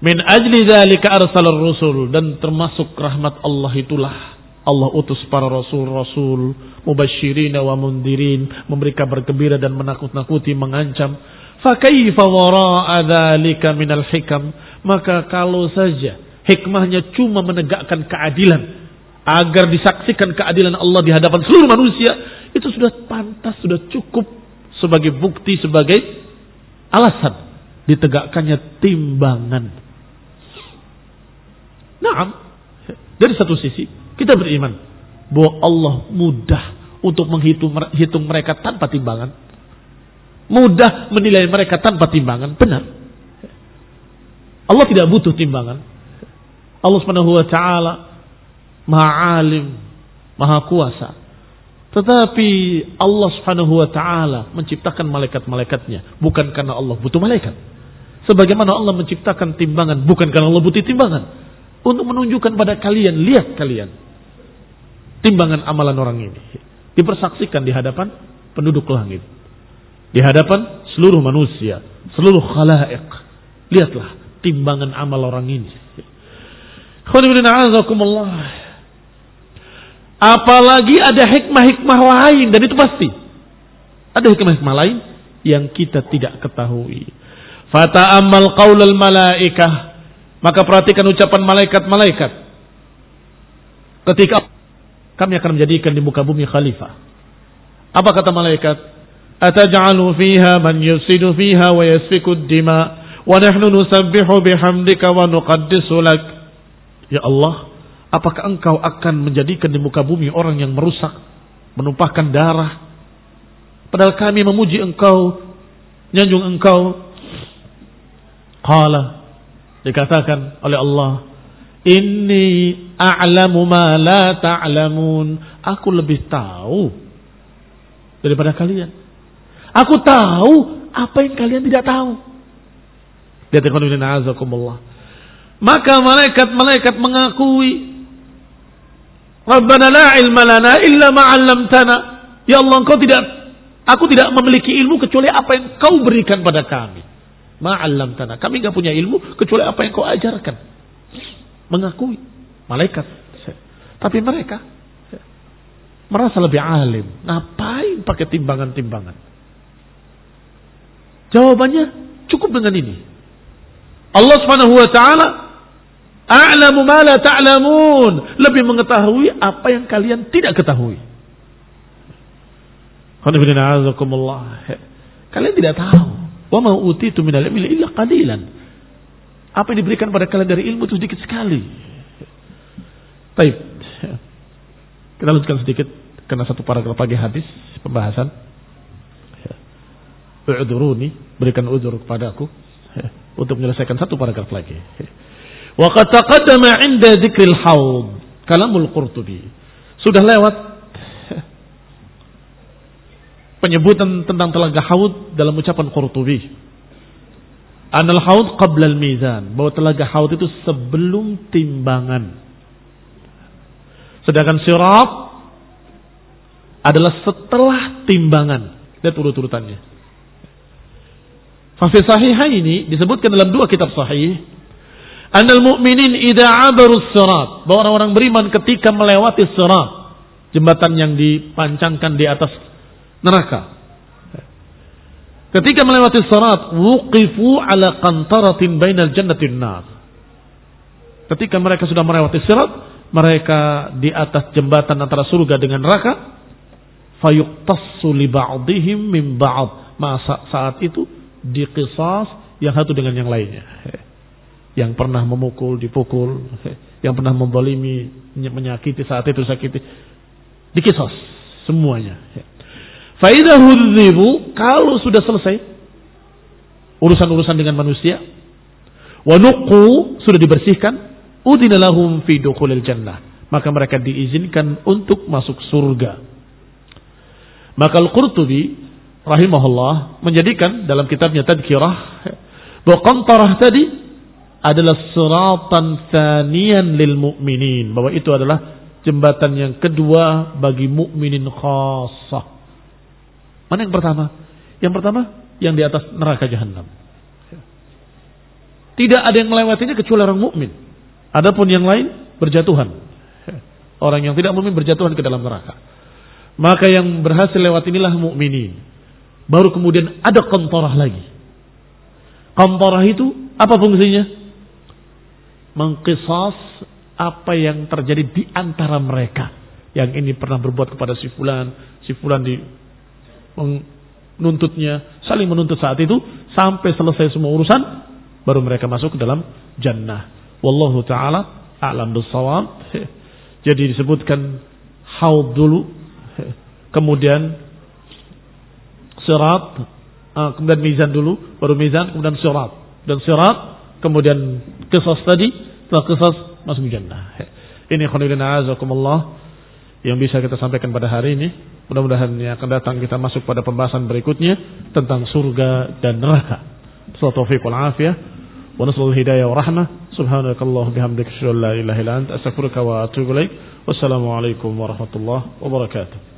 Min ajli dzalika arsalar rusul dan termasuk rahmat Allah itulah Allah utus para rasul-rasul mubasyirin wa mundirin memberi kabar gembira dan menakut-nakuti mengancam. Fakaifa wara'a dzalika minal hikam? Maka kalau saja hikmahnya cuma menegakkan keadilan agar disaksikan keadilan Allah di hadapan seluruh manusia itu sudah pantas sudah cukup sebagai bukti sebagai alasan ditegakkannya timbangan. Nah, dari satu sisi kita beriman bahwa Allah mudah untuk menghitung hitung mereka tanpa timbangan. Mudah menilai mereka tanpa timbangan. Benar. Allah tidak butuh timbangan. Allah Subhanahu wa taala Maha Alim, Maha Kuasa. Tetapi Allah Subhanahu wa taala menciptakan malaikat-malaikatnya bukan karena Allah butuh malaikat. Sebagaimana Allah menciptakan timbangan bukan karena Allah butuh timbangan. Untuk menunjukkan pada kalian, lihat kalian timbangan amalan orang ini. Dipersaksikan di hadapan penduduk langit. Di hadapan seluruh manusia, seluruh khalaik. Lihatlah timbangan amal orang ini. Apalagi ada hikmah-hikmah lain dan itu pasti. Ada hikmah-hikmah lain yang kita tidak ketahui. Fata amal qaulal malaikah. Maka perhatikan ucapan malaikat-malaikat. Ketika kami akan menjadikan di muka bumi khalifah. Apa kata malaikat? Ataj'alu fiha man yusidu fiha wa yasfiku dima wa nahnu nusabbihu bihamdika wa nuqaddisu lak. Ya Allah, apakah engkau akan menjadikan di muka bumi orang yang merusak, menumpahkan darah? Padahal kami memuji engkau, nyanjung engkau. Qala dikatakan oleh Allah, Inni a'lamu ma la ta'lamun. Aku lebih tahu daripada kalian. Aku tahu apa yang kalian tidak tahu. Maka malaikat-malaikat mengakui Rabbana la ilma lana illa ma'allamtana. Ya Allah engkau tidak aku tidak memiliki ilmu kecuali apa yang kau berikan pada kami. Ma'allamtana. Kami enggak punya ilmu kecuali apa yang kau ajarkan mengakui malaikat. Tapi mereka merasa lebih alim. Ngapain pakai timbangan-timbangan? Jawabannya cukup dengan ini. Allah Subhanahu wa taala a'lamu ma la ta'lamun, lebih mengetahui apa yang kalian tidak ketahui. Kalian tidak tahu. Wa ma utitu minal ilmi illa qalilan. Apa yang diberikan pada kalian dari ilmu itu sedikit sekali. Baik. Kita lanjutkan sedikit karena satu paragraf lagi habis pembahasan. U'uduruni, berikan udur kepadaku untuk menyelesaikan satu paragraf lagi. Wa qad 'inda dzikril haud kalamul Qurtubi. Sudah lewat penyebutan tentang telaga haud dalam ucapan Qurtubi. Anal haud qabla al-mizan. Bahwa telaga haud itu sebelum timbangan. Sedangkan sirat adalah setelah timbangan. Lihat urut-urutannya. Fafi sahihah ini disebutkan dalam dua kitab sahih. Anal mu'minin idha abaru sirat. Bahwa orang-orang beriman ketika melewati sirat. Jembatan yang dipancangkan di atas neraka. Ketika melewati salat, wuqifu ala qantaratin bainal jannatin nar. Ketika mereka sudah melewati sirat, mereka di atas jembatan antara surga dengan neraka, fayuqtassu li ba'dihim min ba'd. Masa saat itu diqisas yang satu dengan yang lainnya. Yang pernah memukul, dipukul, yang pernah membalimi, menyakiti saat itu sakiti, dikisas semuanya. Faidah hudzibu kalau sudah selesai urusan-urusan dengan manusia, wanuku sudah dibersihkan, udina lahum fi dukhulil jannah. Maka mereka diizinkan untuk masuk surga. Maka Al-Qurtubi rahimahullah menjadikan dalam kitabnya Tadkirah bahwa qantarah tadi adalah suratan thaniyan lil mu'minin. Bahwa itu adalah jembatan yang kedua bagi mukminin khassah. Mana yang pertama? Yang pertama yang di atas neraka jahanam. Tidak ada yang melewatinya kecuali orang mukmin. Adapun yang lain berjatuhan. Orang yang tidak mukmin berjatuhan ke dalam neraka. Maka yang berhasil lewat inilah mukminin. Baru kemudian ada kontorah lagi. Kontorah itu apa fungsinya? Mengkisas apa yang terjadi di antara mereka. Yang ini pernah berbuat kepada si fulan, si fulan di menuntutnya, saling menuntut saat itu sampai selesai semua urusan baru mereka masuk ke dalam jannah. Wallahu taala a'lam bissawab. Jadi disebutkan haud dulu, kemudian sirat, ah, kemudian mizan dulu, baru mizan, kemudian sirat. Dan sirat, kemudian kisah tadi, setelah kisah masuk jannah. Ini khonibina azakumullah yang bisa kita sampaikan pada hari ini. Mudah-mudahan yang akan datang kita masuk pada pembahasan berikutnya tentang surga dan neraka. Assalamualaikum taufiq wal afiyah. Wa nasallu hidayah wa rahmah. Subhanakallah bihamdika asyhadu an la ilaha illa anta astaghfiruka wa atubu ilaik. Wassalamualaikum warahmatullahi wabarakatuh.